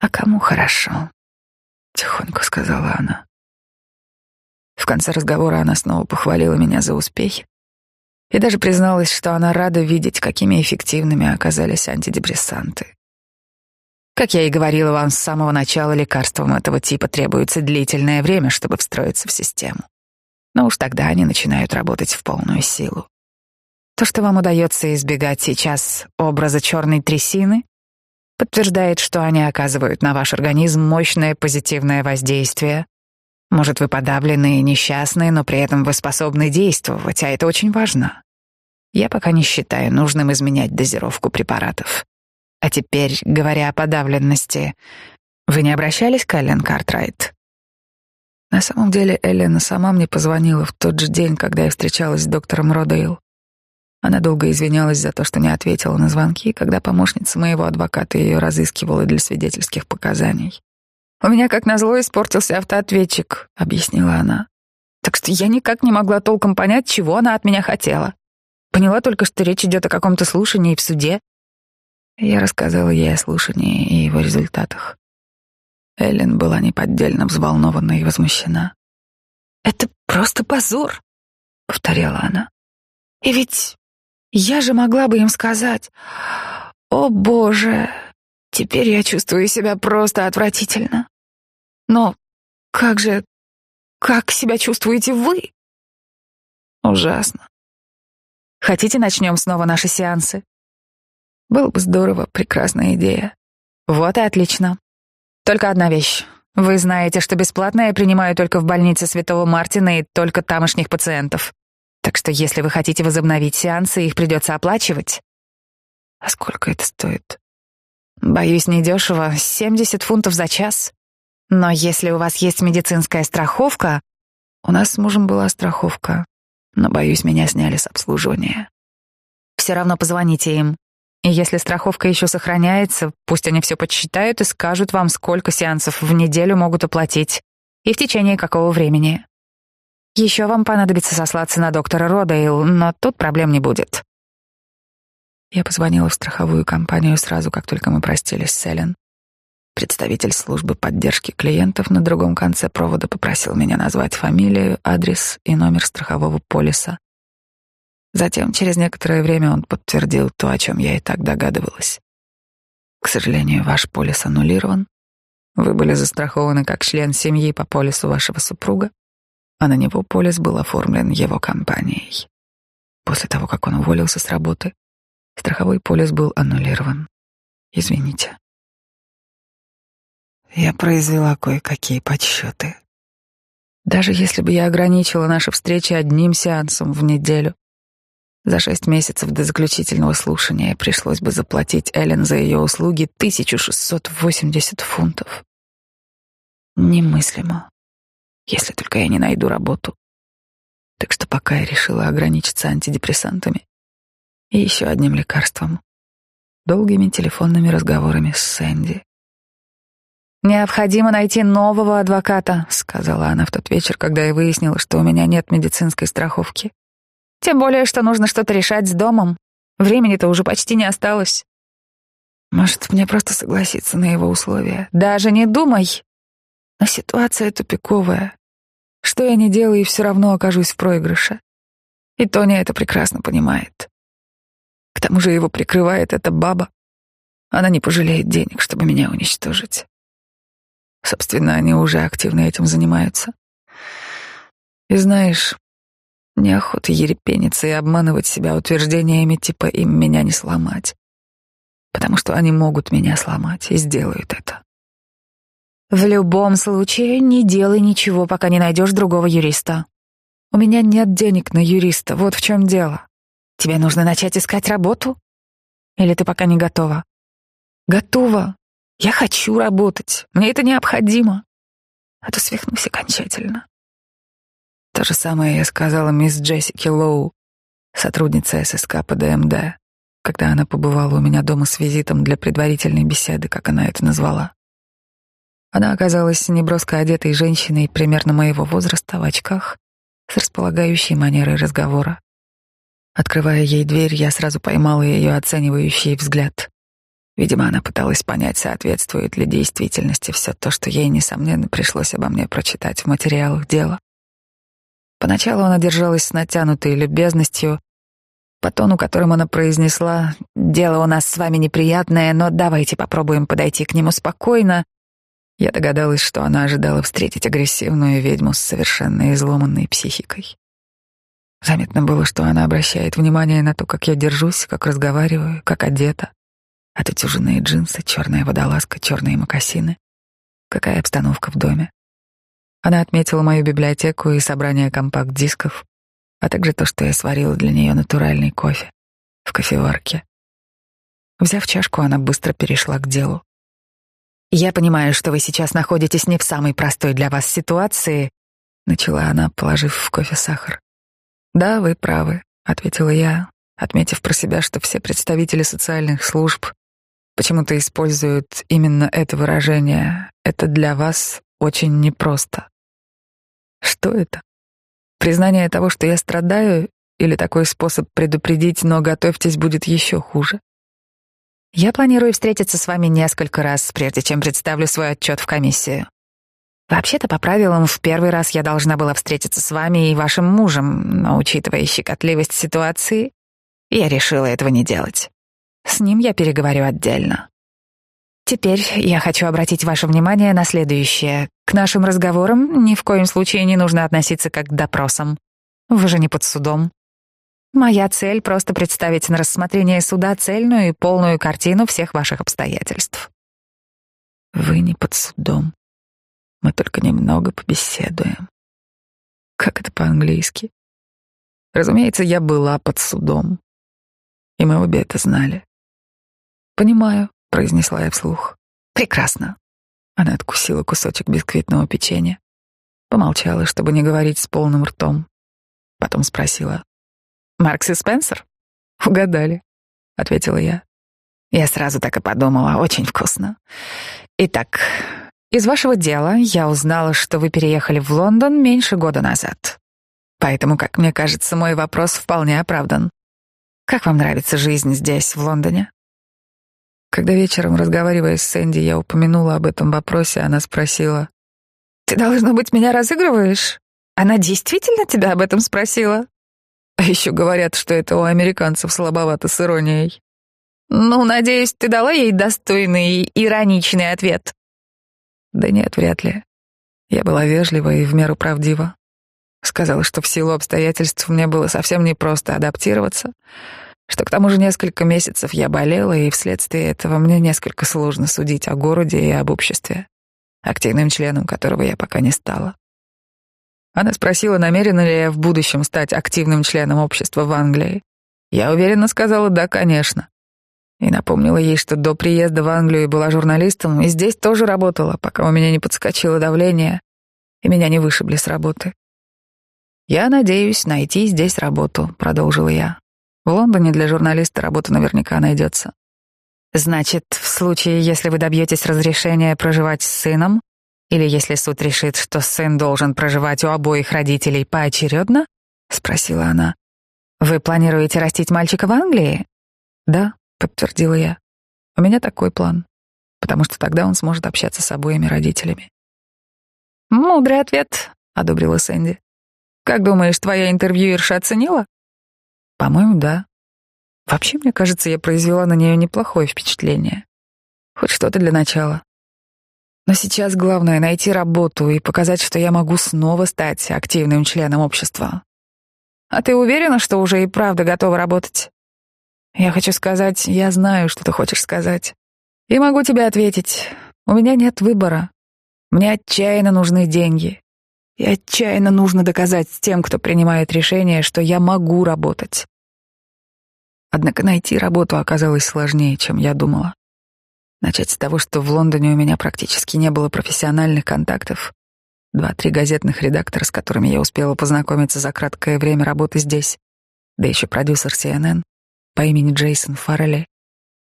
«А кому хорошо?» — тихонько сказала она. В конце разговора она снова похвалила меня за успехи, и даже призналась, что она рада видеть, какими эффективными оказались антидепрессанты. Как я и говорила вам с самого начала, лекарствам этого типа требуется длительное время, чтобы встроиться в систему. Но уж тогда они начинают работать в полную силу. То, что вам удается избегать сейчас образа черной трясины, подтверждает, что они оказывают на ваш организм мощное позитивное воздействие. Может, вы подавлены и несчастны, но при этом вы способны действовать, а это очень важно. Я пока не считаю нужным изменять дозировку препаратов. А теперь, говоря о подавленности, вы не обращались к Эллен Картрайт? На самом деле Эллен сама мне позвонила в тот же день, когда я встречалась с доктором Родейл. Она долго извинялась за то, что не ответила на звонки, когда помощница моего адвоката ее разыскивала для свидетельских показаний. «У меня, как назло, испортился автоответчик», — объяснила она. «Так что я никак не могла толком понять, чего она от меня хотела. Поняла только, что речь идет о каком-то слушании в суде». Я рассказала ей о слушании и его результатах. Эллен была неподдельно взволнована и возмущена. «Это просто позор», — повторяла она. «И ведь я же могла бы им сказать, «О, Боже, теперь я чувствую себя просто отвратительно». Но как же, как себя чувствуете вы? Ужасно. Хотите, начнем снова наши сеансы? Было бы здорово, прекрасная идея. Вот и отлично. Только одна вещь. Вы знаете, что бесплатно я принимаю только в больнице Святого Мартина и только тамошних пациентов. Так что если вы хотите возобновить сеансы, их придется оплачивать. А сколько это стоит? Боюсь, недешево. 70 фунтов за час. Но если у вас есть медицинская страховка... У нас с мужем была страховка, но, боюсь, меня сняли с обслуживания. Все равно позвоните им. И если страховка еще сохраняется, пусть они все подсчитают и скажут вам, сколько сеансов в неделю могут оплатить и в течение какого времени. Еще вам понадобится сослаться на доктора Родейл, но тут проблем не будет. Я позвонила в страховую компанию сразу, как только мы простились с Эллен. Представитель службы поддержки клиентов на другом конце провода попросил меня назвать фамилию, адрес и номер страхового полиса. Затем, через некоторое время, он подтвердил то, о чем я и так догадывалась. К сожалению, ваш полис аннулирован. Вы были застрахованы как член семьи по полису вашего супруга, а на него полис был оформлен его компанией. После того, как он уволился с работы, страховой полис был аннулирован. Извините. Я произвела кое-какие подсчеты. Даже если бы я ограничила наши встречи одним сеансом в неделю, за шесть месяцев до заключительного слушания пришлось бы заплатить Эллен за ее услуги 1680 фунтов. Немыслимо, если только я не найду работу. Так что пока я решила ограничиться антидепрессантами и еще одним лекарством — долгими телефонными разговорами с Сэнди. «Необходимо найти нового адвоката», — сказала она в тот вечер, когда я выяснила, что у меня нет медицинской страховки. «Тем более, что нужно что-то решать с домом. Времени-то уже почти не осталось». «Может, мне просто согласиться на его условия?» «Даже не думай!» «Но ситуация тупиковая. Что я не делаю, и все равно окажусь в проигрыше. И Тоня это прекрасно понимает. Тому же его прикрывает эта баба. Она не пожалеет денег, чтобы меня уничтожить. Собственно, они уже активно этим занимаются. И знаешь, неохота ерепениться и обманывать себя утверждениями типа «им меня не сломать». Потому что они могут меня сломать и сделают это. В любом случае, не делай ничего, пока не найдешь другого юриста. У меня нет денег на юриста, вот в чем дело. Тебе нужно начать искать работу? Или ты пока не готова? Готова. Я хочу работать, мне это необходимо, а то свихнусь окончательно. То же самое я сказала мисс Джессике Лоу, сотруднице ССК по ДМД, когда она побывала у меня дома с визитом для предварительной беседы, как она это назвала. Она оказалась неброско одетой женщиной примерно моего возраста в очках с располагающей манерой разговора. Открывая ей дверь, я сразу поймала ее оценивающий взгляд. Видимо, она пыталась понять, соответствует ли действительности все то, что ей, несомненно, пришлось обо мне прочитать в материалах дела. Поначалу она держалась с натянутой любезностью, по тону, которым она произнесла «Дело у нас с вами неприятное, но давайте попробуем подойти к нему спокойно». Я догадалась, что она ожидала встретить агрессивную ведьму с совершенно изломанной психикой. Заметно было, что она обращает внимание на то, как я держусь, как разговариваю, как одета. Отутюженные джинсы, черная водолазка, черные мокасины. Какая обстановка в доме. Она отметила мою библиотеку и собрание компакт-дисков, а также то, что я сварила для нее натуральный кофе в кофеварке. Взяв чашку, она быстро перешла к делу. «Я понимаю, что вы сейчас находитесь не в самой простой для вас ситуации», — начала она, положив в кофе сахар. «Да, вы правы», — ответила я, отметив про себя, что все представители социальных служб почему-то используют именно это выражение. Это для вас очень непросто. Что это? Признание того, что я страдаю, или такой способ предупредить, но готовьтесь, будет еще хуже? Я планирую встретиться с вами несколько раз, прежде чем представлю свой отчет в комиссию. Вообще-то, по правилам, в первый раз я должна была встретиться с вами и вашим мужем, но, учитывая щекотливость ситуации, я решила этого не делать. С ним я переговорю отдельно. Теперь я хочу обратить ваше внимание на следующее. К нашим разговорам ни в коем случае не нужно относиться как к допросам. Вы же не под судом. Моя цель — просто представить на рассмотрение суда цельную и полную картину всех ваших обстоятельств. Вы не под судом. Мы только немного побеседуем. Как это по-английски? Разумеется, я была под судом. И мы обе это знали. «Понимаю», — произнесла я вслух. «Прекрасно». Она откусила кусочек бисквитного печенья, помолчала, чтобы не говорить с полным ртом. Потом спросила. «Маркс и Спенсер?» «Угадали», — ответила я. Я сразу так и подумала, очень вкусно. Итак, из вашего дела я узнала, что вы переехали в Лондон меньше года назад. Поэтому, как мне кажется, мой вопрос вполне оправдан. Как вам нравится жизнь здесь, в Лондоне? Когда вечером, разговаривая с Сэнди, я упомянула об этом вопросе, она спросила. «Ты, должно быть, меня разыгрываешь? Она действительно тебя об этом спросила?» А еще говорят, что это у американцев слабовато с иронией. «Ну, надеюсь, ты дала ей достойный ироничный ответ?» «Да нет, вряд ли. Я была вежлива и в меру правдива. Сказала, что в силу обстоятельств мне было совсем непросто адаптироваться, что к тому же несколько месяцев я болела, и вследствие этого мне несколько сложно судить о городе и об обществе, активным членом которого я пока не стала. Она спросила, намерена ли я в будущем стать активным членом общества в Англии. Я уверенно сказала «да, конечно». И напомнила ей, что до приезда в Англию была журналистом, и здесь тоже работала, пока у меня не подскочило давление, и меня не вышибли с работы. «Я надеюсь найти здесь работу», — продолжила я. В Лондоне для журналиста работа наверняка найдется. Значит, в случае, если вы добьетесь разрешения проживать с сыном, или если суд решит, что сын должен проживать у обоих родителей поочередно? Спросила она. Вы планируете растить мальчика в Англии? Да, подтвердила я. У меня такой план, потому что тогда он сможет общаться с обоими родителями. Мудрый ответ, одобрила Сэнди. Как думаешь, твоя интервьюерша оценила? По-моему, да. Вообще, мне кажется, я произвела на нее неплохое впечатление. Хоть что-то для начала. Но сейчас главное — найти работу и показать, что я могу снова стать активным членом общества. А ты уверена, что уже и правда готова работать? Я хочу сказать, я знаю, что ты хочешь сказать. И могу тебе ответить, у меня нет выбора. Мне отчаянно нужны деньги. И отчаянно нужно доказать тем, кто принимает решение, что я могу работать. Однако найти работу оказалось сложнее, чем я думала. Начать с того, что в Лондоне у меня практически не было профессиональных контактов. Два-три газетных редактора, с которыми я успела познакомиться за краткое время работы здесь. Да еще продюсер CNN по имени Джейсон Фаррелли.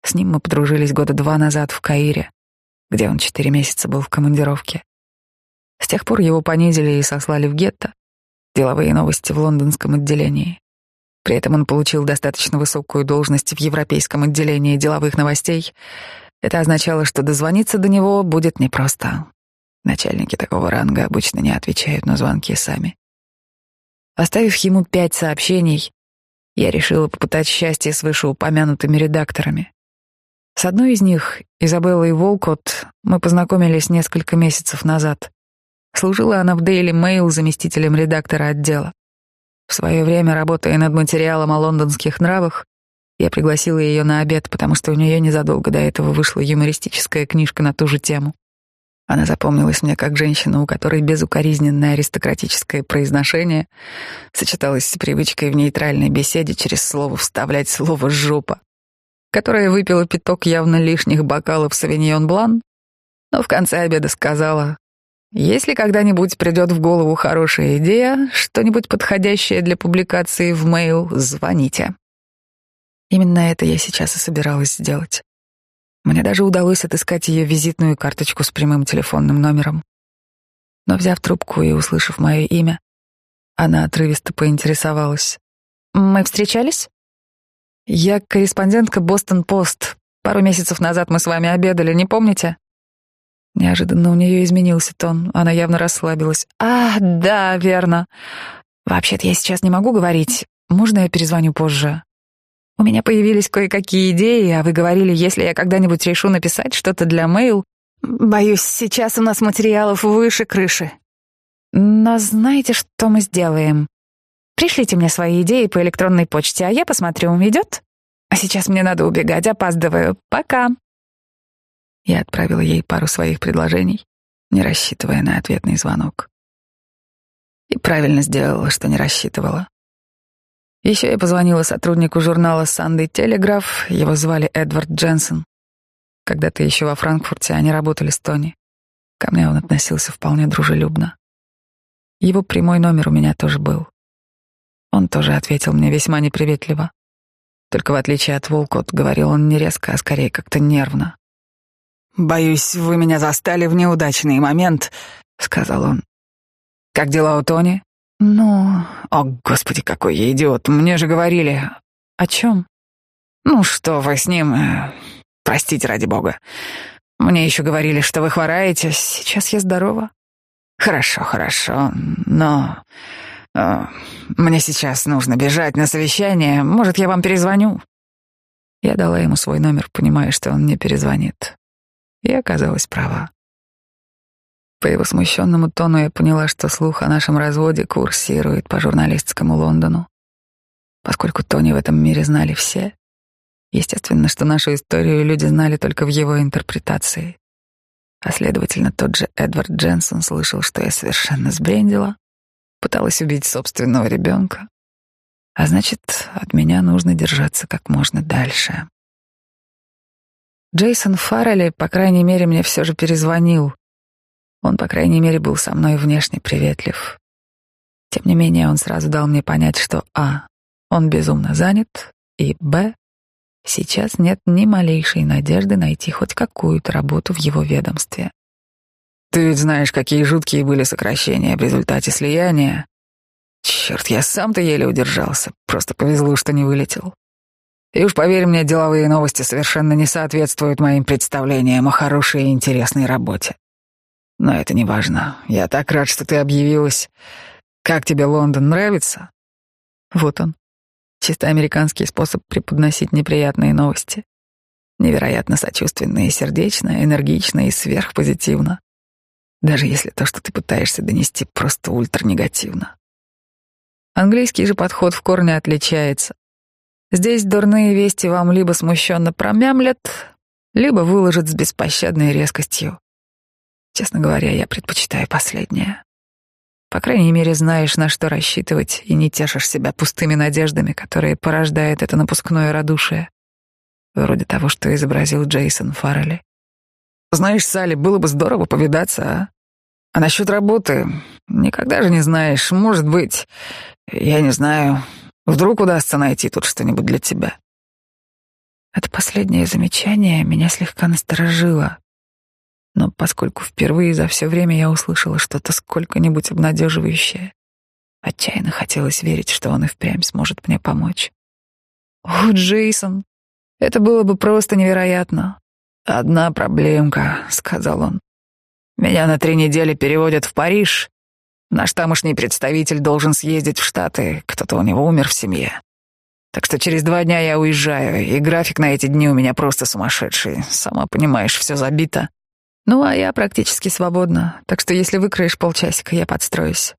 С ним мы подружились года два назад в Каире, где он четыре месяца был в командировке. С тех пор его понизили и сослали в гетто. Деловые новости в лондонском отделении. При этом он получил достаточно высокую должность в европейском отделении деловых новостей. Это означало, что дозвониться до него будет непросто. Начальники такого ранга обычно не отвечают на звонки сами. Оставив ему пять сообщений, я решила попытать счастье с вышеупомянутыми редакторами. С одной из них, Изабеллой Волкот, мы познакомились несколько месяцев назад. Служила она в Daily Mail заместителем редактора отдела. В свое время, работая над материалом о лондонских нравах, я пригласила ее на обед, потому что у нее незадолго до этого вышла юмористическая книжка на ту же тему. Она запомнилась мне как женщина, у которой безукоризненное аристократическое произношение сочеталось с привычкой в нейтральной беседе через слово вставлять слово «жопа», которая выпила пяток явно лишних бокалов савиньон блан, но в конце обеда сказала, «Если когда-нибудь придет в голову хорошая идея, что-нибудь подходящее для публикации в мейл, звоните». Именно это я сейчас и собиралась сделать. Мне даже удалось отыскать ее визитную карточку с прямым телефонным номером. Но взяв трубку и услышав мое имя, она отрывисто поинтересовалась. «Мы встречались?» «Я корреспондентка Бостон-Пост. Пару месяцев назад мы с вами обедали, не помните?» Неожиданно у нее изменился тон, она явно расслабилась. «А, да, верно. Вообще-то я сейчас не могу говорить. Можно я перезвоню позже?» У меня появились кое-какие идеи, а вы говорили, если я когда-нибудь решу написать что-то для Mail, боюсь, сейчас у нас материалов выше крыши. Но знаете, что мы сделаем? Пришлите мне свои идеи по электронной почте, а я посмотрю, идет? А сейчас мне надо убегать, опаздываю. Пока. Я отправила ей пару своих предложений, не рассчитывая на ответный звонок. И правильно сделала, что не рассчитывала. Еще я позвонила сотруднику журнала «Санды Телеграф», его звали Эдвард Дженсен. Когда-то еще во Франкфурте они работали с Тони. Ко мне он относился вполне дружелюбно. Его прямой номер у меня тоже был. Он тоже ответил мне весьма неприветливо. Только в отличие от Волкот, говорил он не резко, а скорее как-то нервно. «Боюсь, вы меня застали в неудачный момент», — сказал он. «Как дела у Тони?» «Ну, о, господи, какой я идиот, мне же говорили...» «О чем?» «Ну, что вы с ним... Э, простите, ради бога. Мне еще говорили, что вы хвораете. Сейчас я здорова». «Хорошо, хорошо, но... Э, мне сейчас нужно бежать на совещание. Может, я вам перезвоню?» Я дала ему свой номер, понимая, что он не перезвонит. И оказалась права. По его смущенному тону я поняла, что слух о нашем разводе курсирует по журналистскому Лондону. Поскольку Тони в этом мире знали все, естественно, что нашу историю люди знали только в его интерпретации. А следовательно, тот же Эдвард Дженсон слышал, что я совершенно сбрендила, пыталась убить собственного ребенка. А значит, от меня нужно держаться как можно дальше. Джейсон Фаррелли, по крайней мере, мне все же перезвонил, он, по крайней мере, был со мной внешне приветлив. Тем не менее, он сразу дал мне понять, что а. он безумно занят, и б. сейчас нет ни малейшей надежды найти хоть какую-то работу в его ведомстве. Ты ведь знаешь, какие жуткие были сокращения в результате слияния. Черт, я сам-то еле удержался. Просто повезло, что не вылетел. И уж поверь мне, деловые новости совершенно не соответствуют моим представлениям о хорошей и интересной работе. Но это не важно. Я так рад, что ты объявилась. Как тебе Лондон нравится? Вот он. Чисто американский способ преподносить неприятные новости. Невероятно сочувственно и сердечно, энергично и сверхпозитивно. Даже если то, что ты пытаешься донести, просто ультранегативно. Английский же подход в корне отличается. Здесь дурные вести вам либо смущенно промямлят, либо выложат с беспощадной резкостью. Честно говоря, я предпочитаю последнее. По крайней мере, знаешь, на что рассчитывать, и не тешишь себя пустыми надеждами, которые порождает это напускное радушие. Вроде того, что изобразил Джейсон Фаррелли. Знаешь, Салли, было бы здорово повидаться, а? А насчет работы, никогда же не знаешь, может быть, я не знаю, вдруг удастся найти тут что-нибудь для тебя. Это последнее замечание меня слегка насторожило. Но поскольку впервые за все время я услышала что-то сколько-нибудь обнадеживающее, отчаянно хотелось верить, что он и впрямь сможет мне помочь. «О, Джейсон, это было бы просто невероятно. Одна проблемка», — сказал он. «Меня на три недели переводят в Париж. Наш тамошний представитель должен съездить в Штаты, кто-то у него умер в семье. Так что через два дня я уезжаю, и график на эти дни у меня просто сумасшедший. Сама понимаешь, все забито. Ну, а я практически свободна, так что если выкроешь полчасика, я подстроюсь.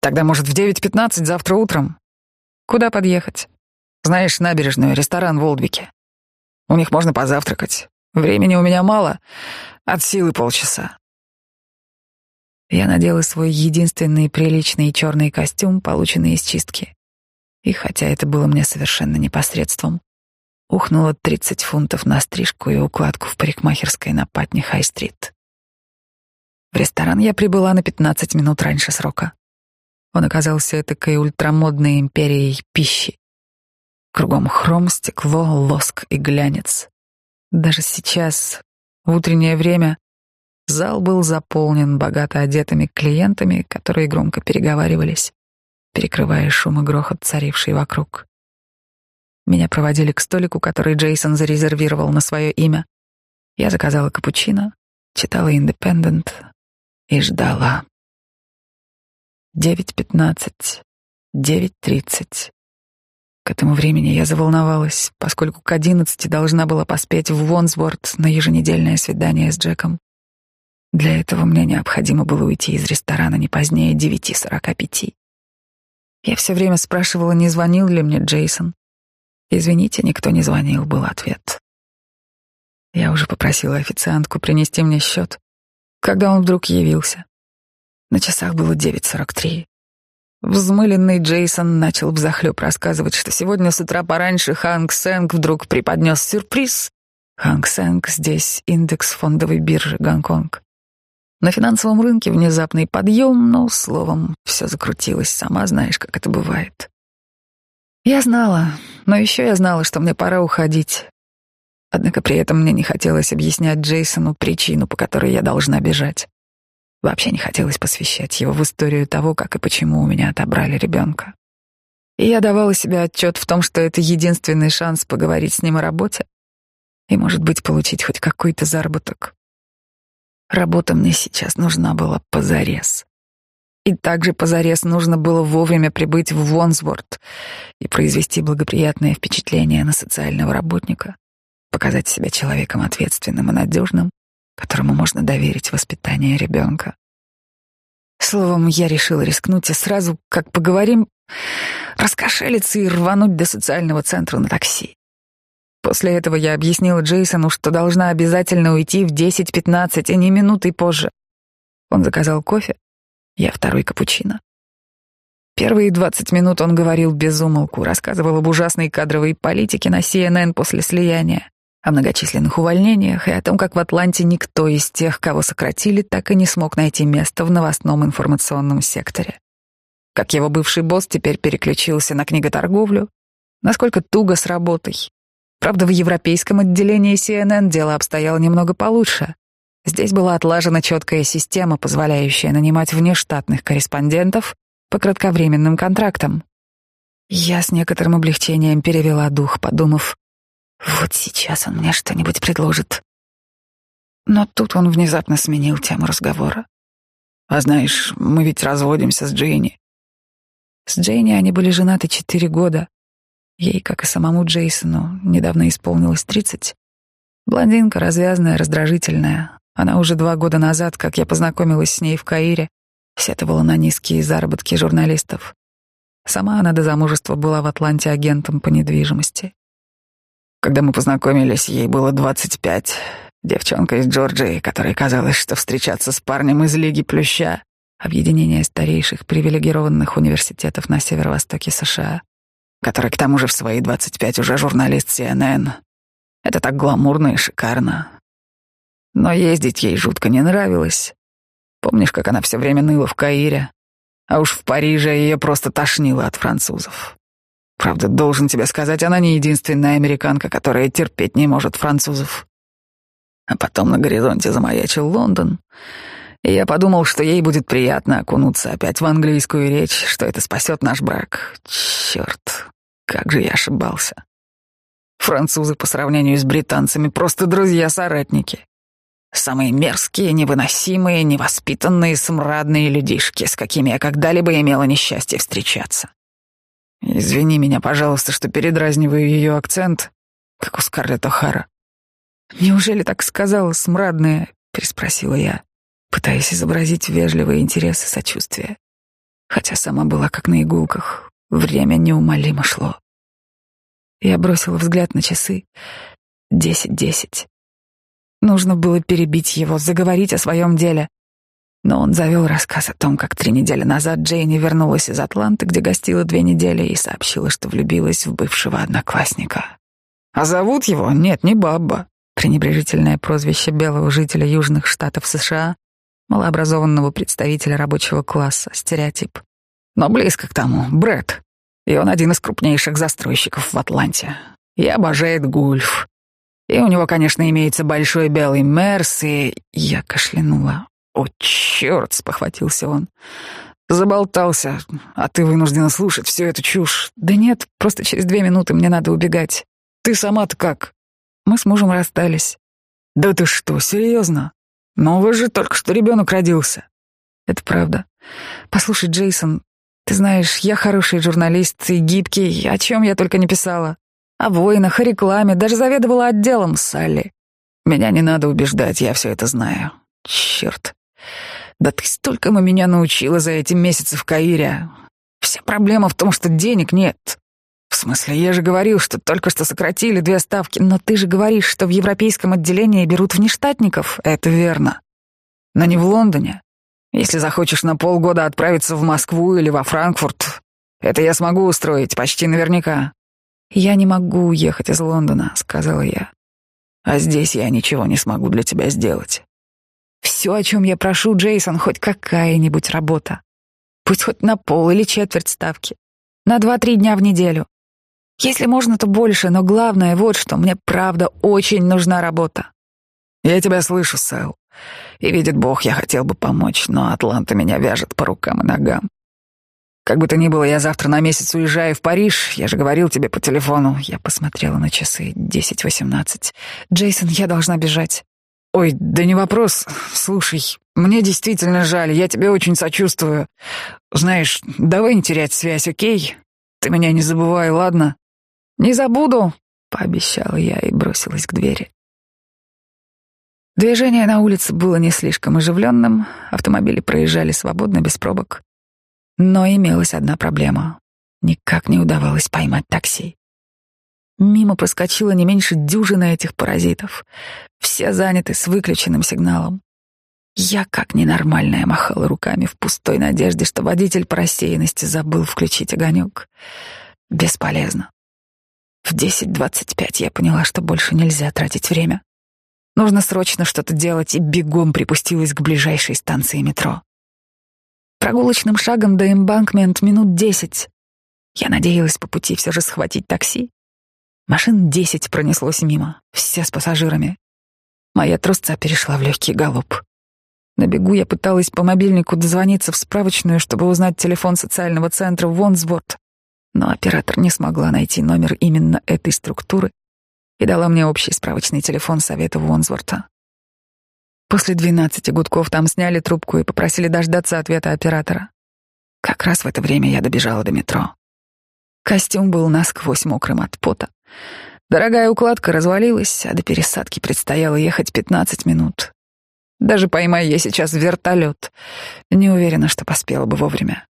Тогда, может, в 9.15 завтра утром? Куда подъехать? Знаешь, набережную, ресторан в Олдвике. У них можно позавтракать. Времени у меня мало, от силы полчаса. Я надела свой единственный приличный черный костюм, полученный из чистки. И хотя это было мне совершенно непосредством, ухнуло 30 фунтов на стрижку и укладку в парикмахерской на Патни Хай-стрит. В ресторан я прибыла на 15 минут раньше срока. Он оказался такой ультрамодной империей пищи. Кругом хром, стекло, лоск и глянец. Даже сейчас, в утреннее время, зал был заполнен богато одетыми клиентами, которые громко переговаривались перекрывая шум и грохот, царивший вокруг. Меня проводили к столику, который Джейсон зарезервировал на свое имя. Я заказала капучино, читала «Индепендент» и ждала. Девять пятнадцать, девять тридцать. К этому времени я заволновалась, поскольку к одиннадцати должна была поспеть в Вонсворт на еженедельное свидание с Джеком. Для этого мне необходимо было уйти из ресторана не позднее девяти сорока пяти. Я все время спрашивала, не звонил ли мне Джейсон. «Извините, никто не звонил», — был ответ. Я уже попросила официантку принести мне счет, когда он вдруг явился. На часах было 9.43. Взмыленный Джейсон начал взахлеб рассказывать, что сегодня с утра пораньше Ханк Сэнк вдруг преподнес сюрприз. Ханк Сэнк здесь индекс фондовой биржи Гонконг. На финансовом рынке внезапный подъем, но, словом, все закрутилось, сама знаешь, как это бывает. Я знала, но еще я знала, что мне пора уходить. Однако при этом мне не хотелось объяснять Джейсону причину, по которой я должна бежать. Вообще не хотелось посвящать его в историю того, как и почему у меня отобрали ребенка. И я давала себе отчет в том, что это единственный шанс поговорить с ним о работе и, может быть, получить хоть какой-то заработок. Работа мне сейчас нужна была позарез. И также позарез нужно было вовремя прибыть в Вонсворт и произвести благоприятное впечатление на социального работника, показать себя человеком ответственным и надежным, которому можно доверить воспитание ребенка. Словом, я решила рискнуть и сразу, как поговорим, раскошелиться и рвануть до социального центра на такси. После этого я объяснила Джейсону, что должна обязательно уйти в 10-15, а не минутой позже. Он заказал кофе, я второй капучино. Первые 20 минут он говорил без умолку, рассказывал об ужасной кадровой политике на CNN после слияния, о многочисленных увольнениях и о том, как в Атланте никто из тех, кого сократили, так и не смог найти место в новостном информационном секторе. Как его бывший босс теперь переключился на книготорговлю, насколько туго с работой, Правда, в европейском отделении CNN дело обстояло немного получше. Здесь была отлажена четкая система, позволяющая нанимать внештатных корреспондентов по кратковременным контрактам. Я с некоторым облегчением перевела дух, подумав, вот сейчас он мне что-нибудь предложит. Но тут он внезапно сменил тему разговора. «А знаешь, мы ведь разводимся с Джейни». С Джейни они были женаты четыре года. Ей, как и самому Джейсону, недавно исполнилось тридцать. Блондинка развязная, раздражительная. Она уже два года назад, как я познакомилась с ней в Каире, сетовала на низкие заработки журналистов. Сама она до замужества была в Атланте агентом по недвижимости. Когда мы познакомились, ей было двадцать пять. Девчонка из Джорджии, которой казалось, что встречаться с парнем из Лиги Плюща, объединения старейших привилегированных университетов на северо-востоке США, который к тому же в свои 25 уже журналист CNN. Это так гламурно и шикарно. Но ездить ей жутко не нравилось. Помнишь, как она все время ныла в Каире? А уж в Париже ее просто тошнило от французов. Правда, должен тебе сказать, она не единственная американка, которая терпеть не может французов. А потом на горизонте замаячил Лондон, и я подумал, что ей будет приятно окунуться опять в английскую речь, что это спасет наш брак. Черт, как же я ошибался. Французы по сравнению с британцами просто друзья-соратники. Самые мерзкие, невыносимые, невоспитанные, смрадные людишки, с какими я когда-либо имела несчастье встречаться. Извини меня, пожалуйста, что передразниваю ее акцент, как у Скарлетт О'Хара. «Неужели так сказала, смрадная?» — переспросила я, пытаясь изобразить вежливый интерес и сочувствие. Хотя сама была как на игулках, время неумолимо шло. Я бросила взгляд на часы. Десять-десять. Нужно было перебить его, заговорить о своем деле. Но он завел рассказ о том, как три недели назад Джейни вернулась из Атланты, где гостила две недели, и сообщила, что влюбилась в бывшего одноклассника. А зовут его? Нет, не Бабба. Пренебрежительное прозвище белого жителя Южных Штатов США, малообразованного представителя рабочего класса, стереотип. Но близко к тому. Брэд. И он один из крупнейших застройщиков в Атланте. И обожает гольф. И у него, конечно, имеется большой белый Мерс, и... Я кашлянула. «О, черт!» — спохватился он. «Заболтался, а ты вынуждена слушать всю эту чушь». «Да нет, просто через две минуты мне надо убегать». «Ты сама-то как?» Мы с мужем расстались. Да ты что, серьезно? Но вас же только что ребенок родился. Это правда. Послушай, Джейсон, ты знаешь, я хороший журналист и гибкий, о чем я только не писала. О войнах, о рекламе, даже заведовала отделом Салли. Меня не надо убеждать, я все это знаю. Черт. Да ты столько меня научила за эти месяцы в Каире. Вся проблема в том, что денег нет. В смысле, я же говорил, что только что сократили две ставки, но ты же говоришь, что в европейском отделении берут внештатников. Это верно. Но не в Лондоне. Если захочешь на полгода отправиться в Москву или во Франкфурт, это я смогу устроить почти наверняка. Я не могу уехать из Лондона, сказала я. А здесь я ничего не смогу для тебя сделать. Все, о чем я прошу, Джейсон, хоть какая-нибудь работа. Пусть хоть на пол или четверть ставки. На два-три дня в неделю. Если можно, то больше, но главное вот что, мне правда очень нужна работа. Я тебя слышу, Сэл. И видит Бог, я хотел бы помочь, но Атланта меня вяжет по рукам и ногам. Как бы то ни было, я завтра на месяц уезжаю в Париж. Я же говорил тебе по телефону. Я посмотрела на часы. Десять восемнадцать. Джейсон, я должна бежать. Ой, да не вопрос. Слушай, мне действительно жаль. Я тебе очень сочувствую. Знаешь, давай не терять связь, окей? Ты меня не забывай, ладно? «Не забуду», — пообещала я и бросилась к двери. Движение на улице было не слишком оживленным, автомобили проезжали свободно, без пробок. Но имелась одна проблема. Никак не удавалось поймать такси. Мимо проскочило не меньше дюжины этих паразитов. Все заняты с выключенным сигналом. Я, как ненормальная, махала руками в пустой надежде, что водитель по рассеянности забыл включить огонек. Бесполезно. В 10.25 я поняла, что больше нельзя тратить время. Нужно срочно что-то делать, и бегом припустилась к ближайшей станции метро. Прогулочным шагом до эмбанкмент минут десять. Я надеялась по пути все же схватить такси. Машин десять пронеслось мимо, все с пассажирами. Моя трусца перешла в легкий галоп. На бегу я пыталась по мобильнику дозвониться в справочную, чтобы узнать телефон социального центра Вонсворт но оператор не смогла найти номер именно этой структуры и дала мне общий справочный телефон совета Вонсворта. После двенадцати гудков там сняли трубку и попросили дождаться ответа оператора. Как раз в это время я добежала до метро. Костюм был насквозь мокрым от пота. Дорогая укладка развалилась, а до пересадки предстояло ехать пятнадцать минут. Даже поймай я сейчас вертолет, не уверена, что поспела бы вовремя.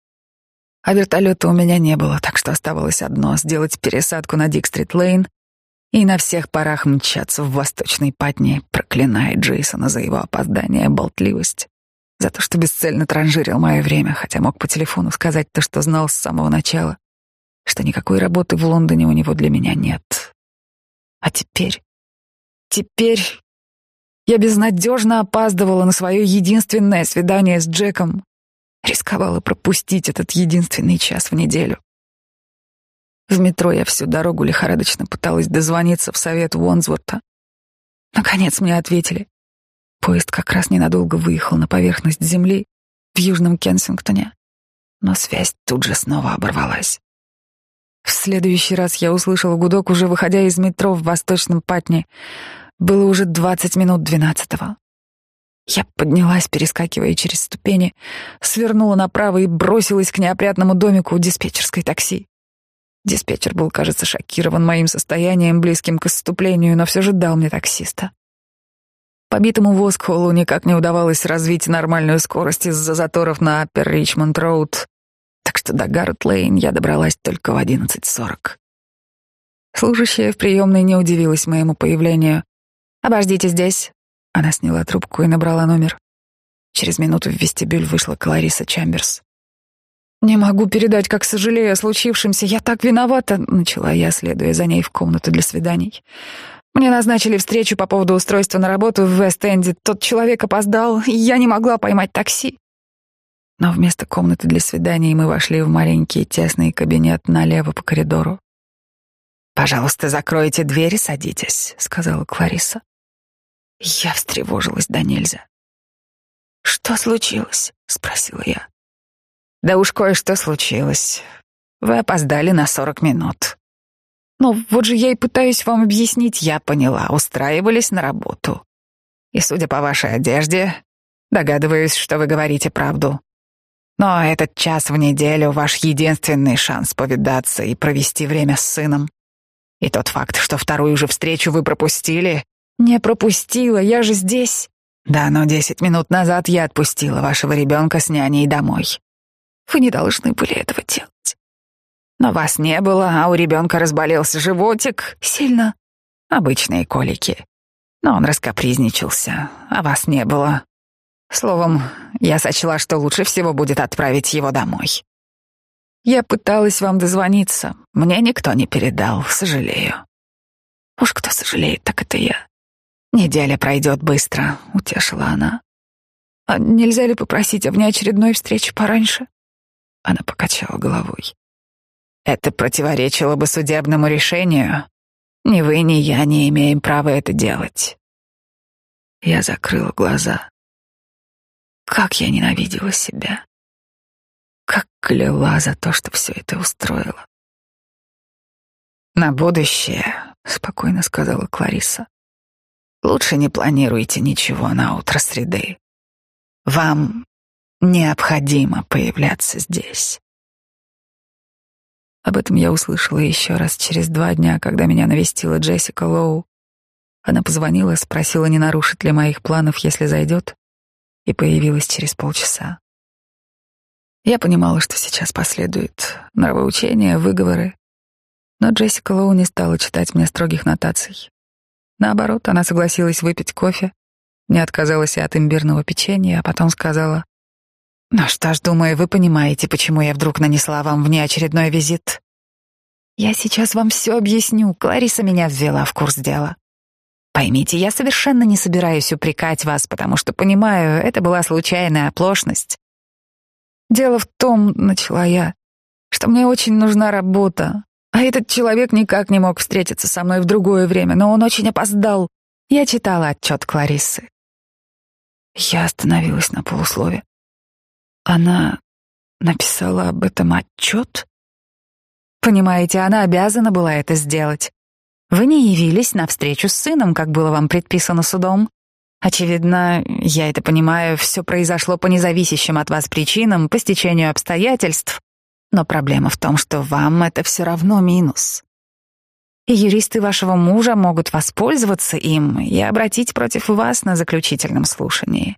А вертолета у меня не было, так что оставалось одно — сделать пересадку на Дик-стрит-лейн и на всех парах мчаться в восточной патне, проклиная Джейсона за его опоздание, болтливость, за то, что бесцельно транжирил мое время, хотя мог по телефону сказать то, что знал с самого начала, что никакой работы в Лондоне у него для меня нет. А теперь... Теперь я безнадежно опаздывала на свое единственное свидание с Джеком, Рисковала пропустить этот единственный час в неделю. В метро я всю дорогу лихорадочно пыталась дозвониться в совет Уонсворта. Наконец мне ответили. Поезд как раз ненадолго выехал на поверхность земли в Южном Кенсингтоне, но связь тут же снова оборвалась. В следующий раз я услышала гудок, уже выходя из метро в Восточном Патне. Было уже двадцать минут двенадцатого. Я поднялась, перескакивая через ступени, свернула направо и бросилась к неопрятному домику у диспетчерской такси. Диспетчер был, кажется, шокирован моим состоянием, близким к исступлению, но все же дал мне таксиста. Побитому Воскхоллу никак не удавалось развить нормальную скорость из-за заторов на Аппер Ричмонд Роуд, так что до Гаррет Лейн я добралась только в 11.40. Служащая в приемной не удивилась моему появлению. «Обождите здесь». Она сняла трубку и набрала номер. Через минуту в вестибюль вышла Клариса Чамберс. «Не могу передать, как сожалею о случившемся. Я так виновата», — начала я, следуя за ней в комнату для свиданий. «Мне назначили встречу по поводу устройства на работу в Вест-Энде. Тот человек опоздал, и я не могла поймать такси». Но вместо комнаты для свиданий мы вошли в маленький тесный кабинет налево по коридору. «Пожалуйста, закройте дверь и садитесь», — сказала Клариса. Я встревожилась да нельзя. «Что случилось?» — спросила я. «Да уж кое-что случилось. Вы опоздали на сорок минут». «Но вот же я и пытаюсь вам объяснить, я поняла, устраивались на работу. И, судя по вашей одежде, догадываюсь, что вы говорите правду. Но этот час в неделю — ваш единственный шанс повидаться и провести время с сыном. И тот факт, что вторую же встречу вы пропустили... Не пропустила, я же здесь. Да, но десять минут назад я отпустила вашего ребенка с няней домой. Вы не должны были этого делать. Но вас не было, а у ребенка разболелся животик. Сильно. Обычные колики. Но он раскапризничался, а вас не было. Словом, я сочла, что лучше всего будет отправить его домой. Я пыталась вам дозвониться. Мне никто не передал, сожалею. Уж кто сожалеет, так это я. Неделя пройдет быстро, утешила она. А нельзя ли попросить о внеочередной встрече пораньше? Она покачала головой. Это противоречило бы судебному решению. Ни вы, ни я не имеем права это делать. Я закрыла глаза. Как я ненавидела себя. Как кляла за то, что все это устроила. «На будущее», — спокойно сказала Клариса, — «лучше не планируйте ничего на утро среды. Вам необходимо появляться здесь». Об этом я услышала еще раз через два дня, когда меня навестила Джессика Лоу. Она позвонила, спросила, не нарушит ли моих планов, если зайдет, и появилась через полчаса. Я понимала, что сейчас последует нравоучение, выговоры. Но Джессика Лоу не стала читать мне строгих нотаций. Наоборот, она согласилась выпить кофе, не отказалась и от имбирного печенья, а потом сказала, «Ну что ж, думаю, вы понимаете, почему я вдруг нанесла вам внеочередной визит. Я сейчас вам все объясню. Клариса меня ввела в курс дела. Поймите, я совершенно не собираюсь упрекать вас, потому что понимаю, это была случайная оплошность. Дело в том, начала я, что мне очень нужна работа, а этот человек никак не мог встретиться со мной в другое время, но он очень опоздал. Я читала отчет Клариссы. Я остановилась на полуслове. Она написала об этом отчет? Понимаете, она обязана была это сделать. Вы не явились на встречу с сыном, как было вам предписано судом. Очевидно, я это понимаю, все произошло по независящим от вас причинам, по стечению обстоятельств. Но проблема в том, что вам это все равно минус. И юристы вашего мужа могут воспользоваться им и обратить против вас на заключительном слушании.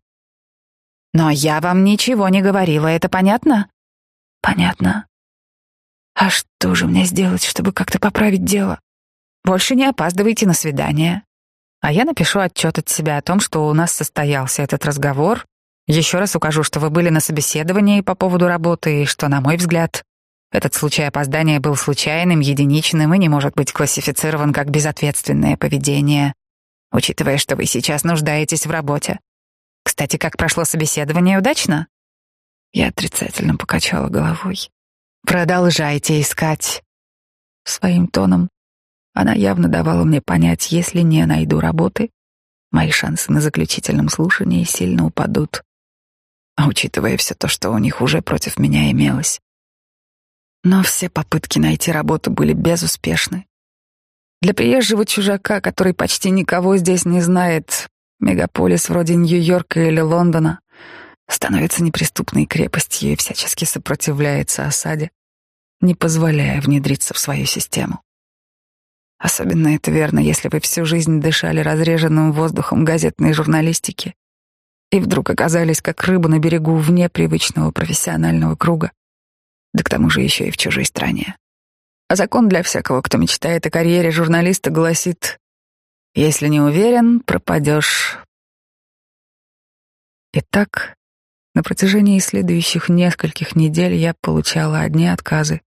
Но я вам ничего не говорила, это понятно? Понятно. А что же мне сделать, чтобы как-то поправить дело? Больше не опаздывайте на свидание. А я напишу отчет от себя о том, что у нас состоялся этот разговор. Еще раз укажу, что вы были на собеседовании по поводу работы и что, на мой взгляд, этот случай опоздания был случайным, единичным и не может быть классифицирован как безответственное поведение, учитывая, что вы сейчас нуждаетесь в работе. Кстати, как прошло собеседование, удачно? Я отрицательно покачала головой. Продолжайте искать. Своим тоном она явно давала мне понять, если не найду работы, мои шансы на заключительном слушании сильно упадут. А учитывая все то, что у них уже против меня имелось. Но все попытки найти работу были безуспешны. Для приезжего чужака, который почти никого здесь не знает, мегаполис вроде Нью-Йорка или Лондона становится неприступной крепостью и всячески сопротивляется осаде. не позволяя внедриться в свою систему. Особенно это верно, если вы всю жизнь дышали разреженным воздухом газетной журналистики и вдруг оказались как рыба на берегу вне привычного профессионального круга, да к тому же еще и в чужой стране. А закон для всякого, кто мечтает о карьере журналиста, гласит «Если не уверен, пропадешь». Итак, на протяжении следующих нескольких недель я получала одни отказы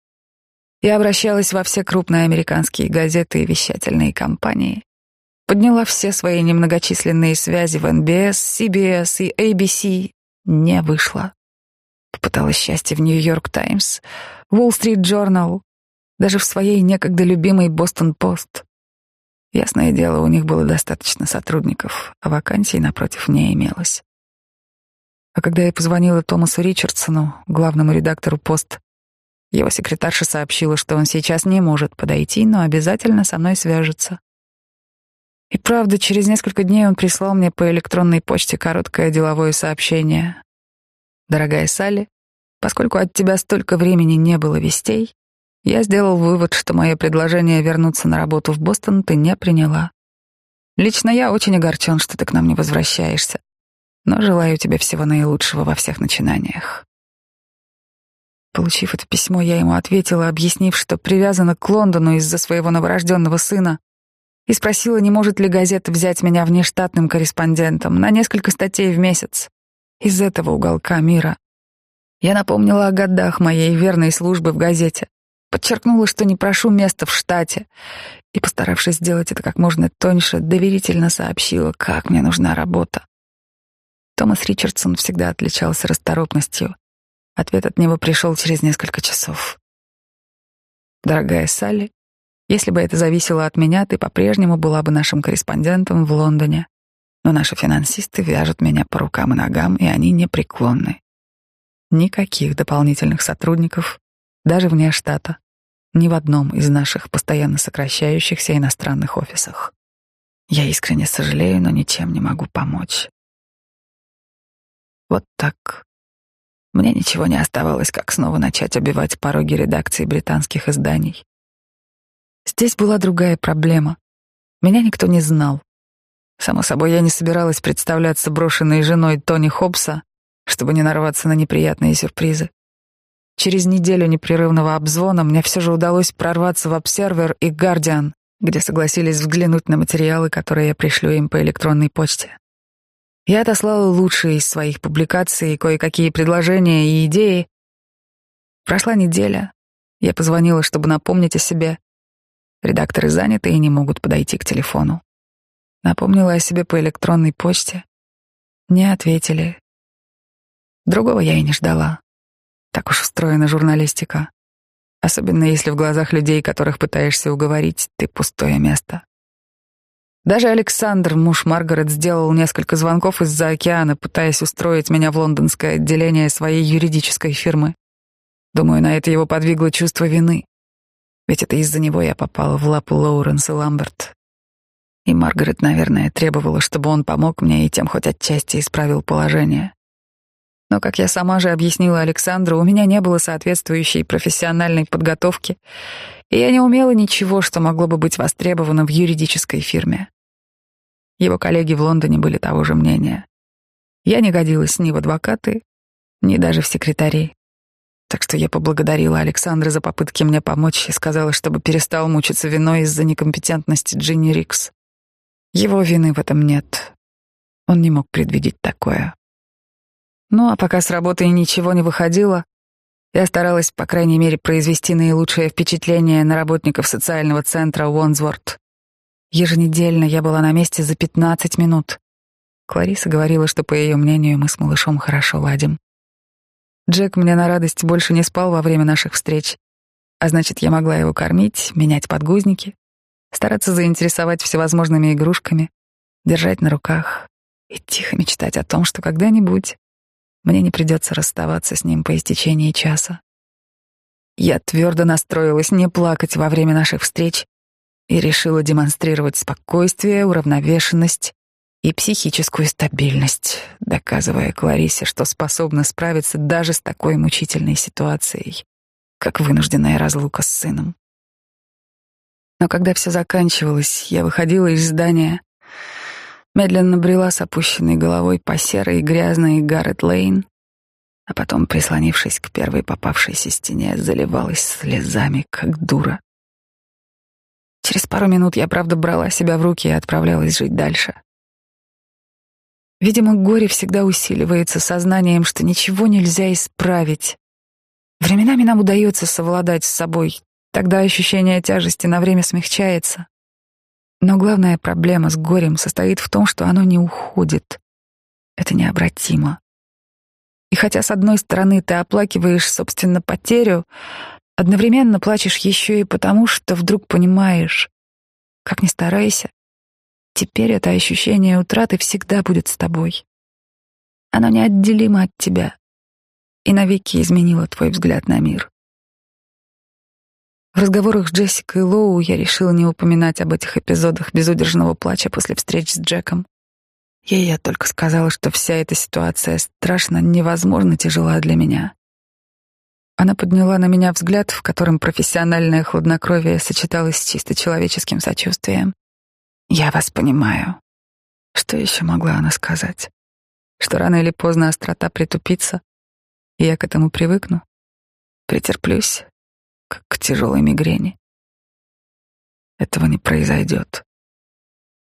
я обращалась во все крупные американские газеты и вещательные компании. Подняла все свои немногочисленные связи в NBS, CBS и ABC. Не вышло. Попыталась счастье в Нью-Йорк Таймс, Уолл-стрит Journal, даже в своей некогда любимой Бостон Пост. Ясное дело, у них было достаточно сотрудников, а вакансий напротив не имелось. А когда я позвонила Томасу Ричардсону, главному редактору Пост, его секретарша сообщила, что он сейчас не может подойти, но обязательно со мной свяжется. И правда, через несколько дней он прислал мне по электронной почте короткое деловое сообщение. «Дорогая Салли, поскольку от тебя столько времени не было вестей, я сделал вывод, что мое предложение вернуться на работу в Бостон ты не приняла. Лично я очень огорчен, что ты к нам не возвращаешься, но желаю тебе всего наилучшего во всех начинаниях. Получив это письмо, я ему ответила, объяснив, что привязана к Лондону из-за своего новорожденного сына, и спросила, не может ли газета взять меня внештатным корреспондентом на несколько статей в месяц из этого уголка мира. Я напомнила о годах моей верной службы в газете, подчеркнула, что не прошу места в штате, и, постаравшись сделать это как можно тоньше, доверительно сообщила, как мне нужна работа. Томас Ричардсон всегда отличался расторопностью. Ответ от него пришел через несколько часов. «Дорогая Салли, если бы это зависело от меня, ты по-прежнему была бы нашим корреспондентом в Лондоне. Но наши финансисты вяжут меня по рукам и ногам, и они непреклонны. Никаких дополнительных сотрудников, даже вне штата, ни в одном из наших постоянно сокращающихся иностранных офисах. Я искренне сожалею, но ничем не могу помочь. Вот так мне ничего не оставалось, как снова начать обивать пороги редакции британских изданий. Здесь была другая проблема. Меня никто не знал. Само собой, я не собиралась представляться брошенной женой Тони Хоббса, чтобы не нарваться на неприятные сюрпризы. Через неделю непрерывного обзвона мне все же удалось прорваться в Observer и Guardian, где согласились взглянуть на материалы, которые я пришлю им по электронной почте. Я отослала лучшие из своих публикаций, кое-какие предложения и идеи. Прошла неделя. Я позвонила, чтобы напомнить о себе. Редакторы заняты и не могут подойти к телефону. Напомнила о себе по электронной почте. Не ответили. Другого я и не ждала. Так уж устроена журналистика. Особенно если в глазах людей, которых пытаешься уговорить, ты пустое место. Даже Александр, муж Маргарет, сделал несколько звонков из-за океана, пытаясь устроить меня в лондонское отделение своей юридической фирмы. Думаю, на это его подвигло чувство вины. Ведь это из-за него я попала в лапы Лоуренса Ламберт. И Маргарет, наверное, требовала, чтобы он помог мне и тем хоть отчасти исправил положение. Но, как я сама же объяснила Александру, у меня не было соответствующей профессиональной подготовки, и я не умела ничего, что могло бы быть востребовано в юридической фирме. Его коллеги в Лондоне были того же мнения. Я не годилась ни в адвокаты, ни даже в секретари. Так что я поблагодарила Александра за попытки мне помочь и сказала, чтобы перестал мучиться виной из-за некомпетентности Джинни Рикс. Его вины в этом нет. Он не мог предвидеть такое. Ну а пока с работы ничего не выходило, я старалась, по крайней мере, произвести наилучшее впечатление на работников социального центра Уонсворт. Еженедельно я была на месте за 15 минут. Клариса говорила, что, по ее мнению, мы с малышом хорошо ладим. Джек мне на радость больше не спал во время наших встреч, а значит, я могла его кормить, менять подгузники, стараться заинтересовать всевозможными игрушками, держать на руках и тихо мечтать о том, что когда-нибудь мне не придется расставаться с ним по истечении часа. Я твердо настроилась не плакать во время наших встреч и решила демонстрировать спокойствие, уравновешенность и психическую стабильность, доказывая Кларисе, что способна справиться даже с такой мучительной ситуацией. как вынужденная разлука с сыном. Но когда все заканчивалось, я выходила из здания, медленно брела с опущенной головой по серой и грязной Гаррет-Лейн, а потом, прислонившись к первой попавшейся стене, заливалась слезами, как дура. Через пару минут я, правда, брала себя в руки и отправлялась жить дальше. Видимо, горе всегда усиливается сознанием, что ничего нельзя исправить. Временами нам удается совладать с собой, тогда ощущение тяжести на время смягчается. Но главная проблема с горем состоит в том, что оно не уходит. Это необратимо. И хотя, с одной стороны, ты оплакиваешь, собственно, потерю, одновременно плачешь еще и потому, что вдруг понимаешь, как ни старайся, Теперь это ощущение утраты всегда будет с тобой. Оно неотделимо от тебя и навеки изменило твой взгляд на мир. В разговорах с Джессикой Лоу я решила не упоминать об этих эпизодах безудержного плача после встреч с Джеком. Ей я только сказала, что вся эта ситуация страшно, невозможно тяжела для меня. Она подняла на меня взгляд, в котором профессиональное хладнокровие сочеталось с чисто человеческим сочувствием. Я вас понимаю. Что еще могла она сказать? Что рано или поздно острота притупится, и я к этому привыкну, претерплюсь, как к тяжелой мигрени. Этого не произойдет.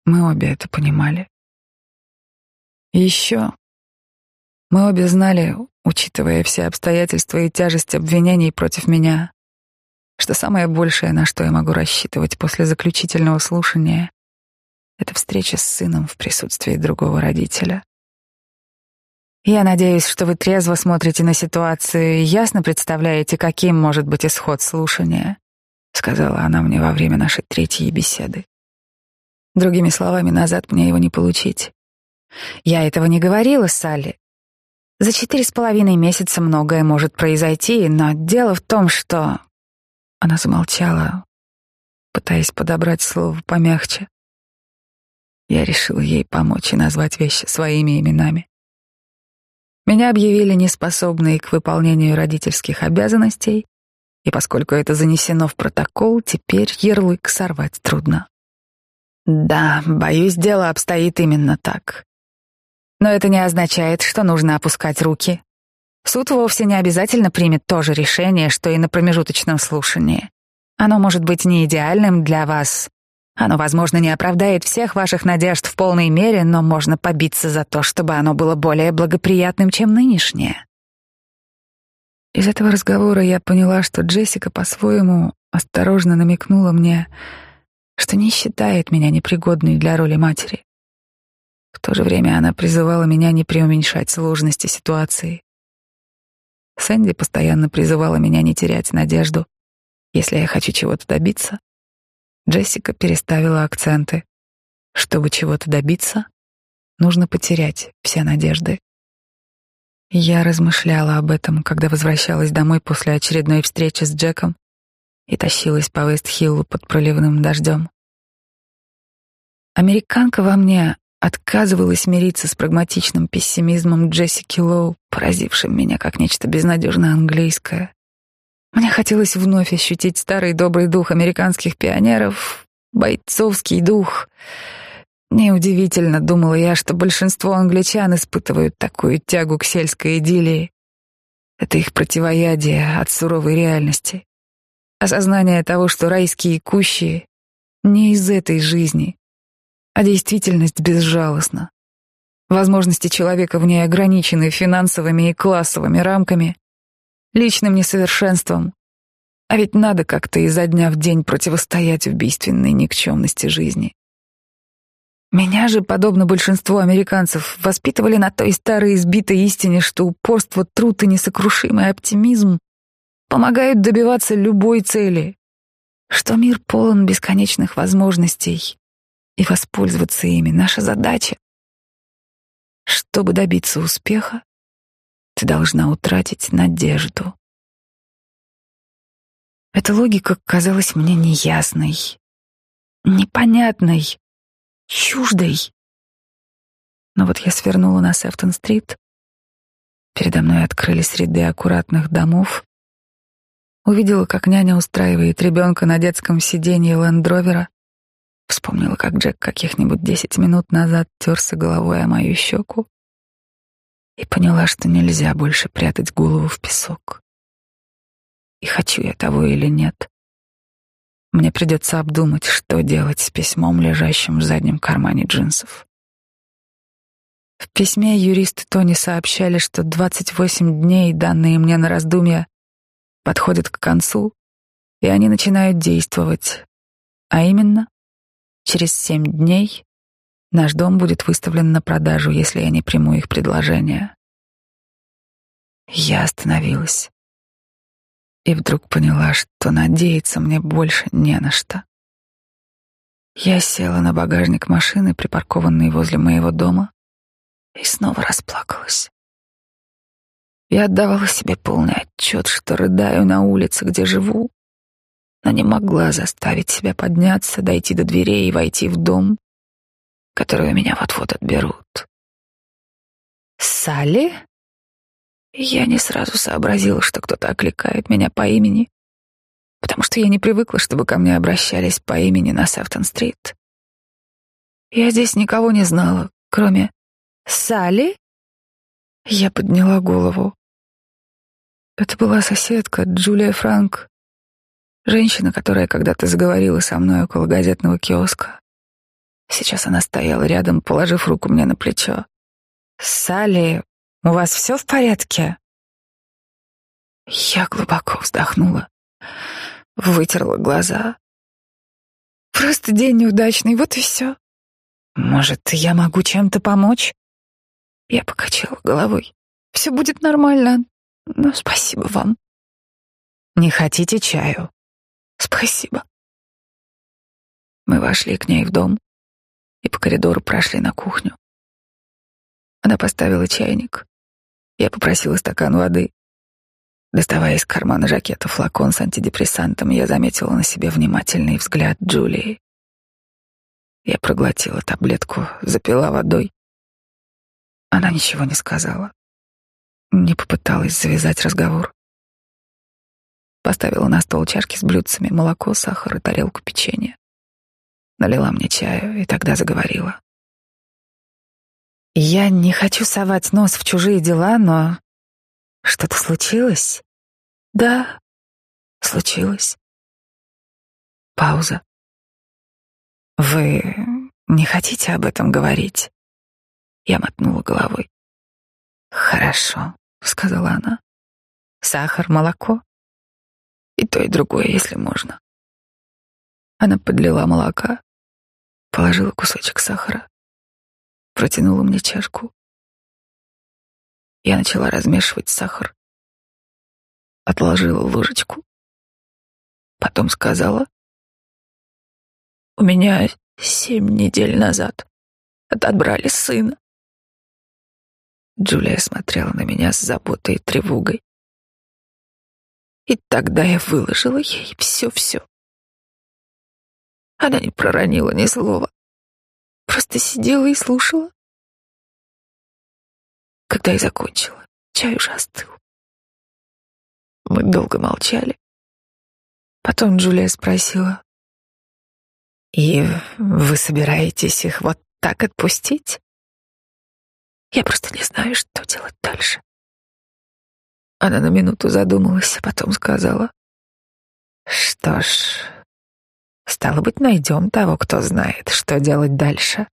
Мы обе это понимали. И еще мы обе знали, учитывая все обстоятельства и тяжесть обвинений против меня, что самое большее, на что я могу рассчитывать после заключительного слушания, это встреча с сыном в присутствии другого родителя. Я надеюсь, что вы трезво смотрите на ситуацию и ясно представляете, каким может быть исход слушания, сказала она мне во время нашей третьей беседы. Другими словами, назад мне его не получить. Я этого не говорила, Салли. За четыре с половиной месяца многое может произойти, но дело в том, что... Она замолчала, пытаясь подобрать слово помягче. Я решил ей помочь и назвать вещи своими именами. Меня объявили неспособной к выполнению родительских обязанностей, и поскольку это занесено в протокол, теперь ярлык сорвать трудно. Да, боюсь, дело обстоит именно так. Но это не означает, что нужно опускать руки. Суд вовсе не обязательно примет то же решение, что и на промежуточном слушании. Оно может быть не идеальным для вас, оно, возможно, не оправдает всех ваших надежд в полной мере, но можно побиться за то, чтобы оно было более благоприятным, чем нынешнее. Из этого разговора я поняла, что Джессика по-своему осторожно намекнула мне, что не считает меня непригодной для роли матери. В то же время она призывала меня не преуменьшать сложности ситуации. Сэнди постоянно призывала меня не терять надежду. Если я хочу чего-то добиться, Джессика переставила акценты. Чтобы чего-то добиться, нужно потерять все надежды. Я размышляла об этом, когда возвращалась домой после очередной встречи с Джеком и тащилась по Вестхиллу под проливным дождем. Американка во мне отказывалась мириться с прагматичным пессимизмом Джессики Лоу, поразившим меня как нечто безнадежно английское. Мне хотелось вновь ощутить старый добрый дух американских пионеров, бойцовский дух. Неудивительно, думала я, что большинство англичан испытывают такую тягу к сельской идиллии. Это их противоядие от суровой реальности. Осознание того, что райские кущи не из этой жизни, а действительность безжалостна. Возможности человека в ней ограничены финансовыми и классовыми рамками, личным несовершенством. А ведь надо как-то изо дня в день противостоять убийственной никчемности жизни. Меня же, подобно большинству американцев, воспитывали на той старой избитой истине, что упорство, труд и несокрушимый оптимизм помогают добиваться любой цели, что мир полон бесконечных возможностей, и воспользоваться ими — наша задача. Чтобы добиться успеха, ты должна утратить надежду. Эта логика казалась мне неясной, непонятной, чуждой. Но вот я свернула на Сефтон-стрит. Передо мной открылись ряды аккуратных домов. Увидела, как няня устраивает ребенка на детском сиденье лендровера. Вспомнила, как Джек каких-нибудь десять минут назад терся головой о мою щеку. И поняла, что нельзя больше прятать голову в песок. И хочу я того или нет. Мне придется обдумать, что делать с письмом, лежащим в заднем кармане джинсов. В письме юристы Тони сообщали, что 28 дней, данные мне на раздумья, подходят к концу, и они начинают действовать. А именно, через семь дней наш дом будет выставлен на продажу, если я не приму их предложение. Я остановилась и вдруг поняла, что надеяться мне больше не на что. Я села на багажник машины, припаркованной возле моего дома, и снова расплакалась. Я отдавала себе полный отчет, что рыдаю на улице, где живу, но не могла заставить себя подняться, дойти до дверей и войти в дом, который у меня вот-вот отберут. «Салли?» Я не сразу сообразила, что кто-то окликает меня по имени, потому что я не привыкла, чтобы ко мне обращались по имени на Сефтон-стрит. Я здесь никого не знала, кроме Салли? Я подняла голову. Это была соседка Джулия Франк, женщина, которая когда-то заговорила со мной около газетного киоска. Сейчас она стояла рядом, положив руку мне на плечо. «Салли, у вас все в порядке?» Я глубоко вздохнула, вытерла глаза. «Просто день неудачный, вот и все. Может, я могу чем-то помочь?» Я покачала головой. Все будет нормально, но спасибо вам. Не хотите чаю? Спасибо. Мы вошли к ней в дом и по коридору прошли на кухню. Она поставила чайник. Я попросила стакан воды. Доставая из кармана жакета флакон с антидепрессантом, я заметила на себе внимательный взгляд Джулии. Я проглотила таблетку, запила водой она ничего не сказала, не попыталась завязать разговор. Поставила на стол чашки с блюдцами, молоко, сахар и тарелку печенья. Налила мне чаю и тогда заговорила. Я не хочу совать нос в чужие дела, но что-то случилось? Да, случилось. Пауза. Вы не хотите об этом говорить? Я мотнула головой. «Хорошо», — сказала она. «Сахар, молоко?» «И то, и другое, если можно». Она подлила молока, положила кусочек сахара, протянула мне чашку. Я начала размешивать сахар, отложила ложечку, потом сказала, «У меня семь недель назад отобрали сына. Джулия смотрела на меня с заботой и тревогой. И тогда я выложила ей все-все. Она не проронила ни слова, просто сидела и слушала. Когда я закончила, чай уже остыл. Мы долго молчали. Потом Джулия спросила, «И вы собираетесь их вот так отпустить?» Я просто не знаю, что делать дальше. Она на минуту задумалась, а потом сказала. Что ж, стало быть, найдем того, кто знает, что делать дальше.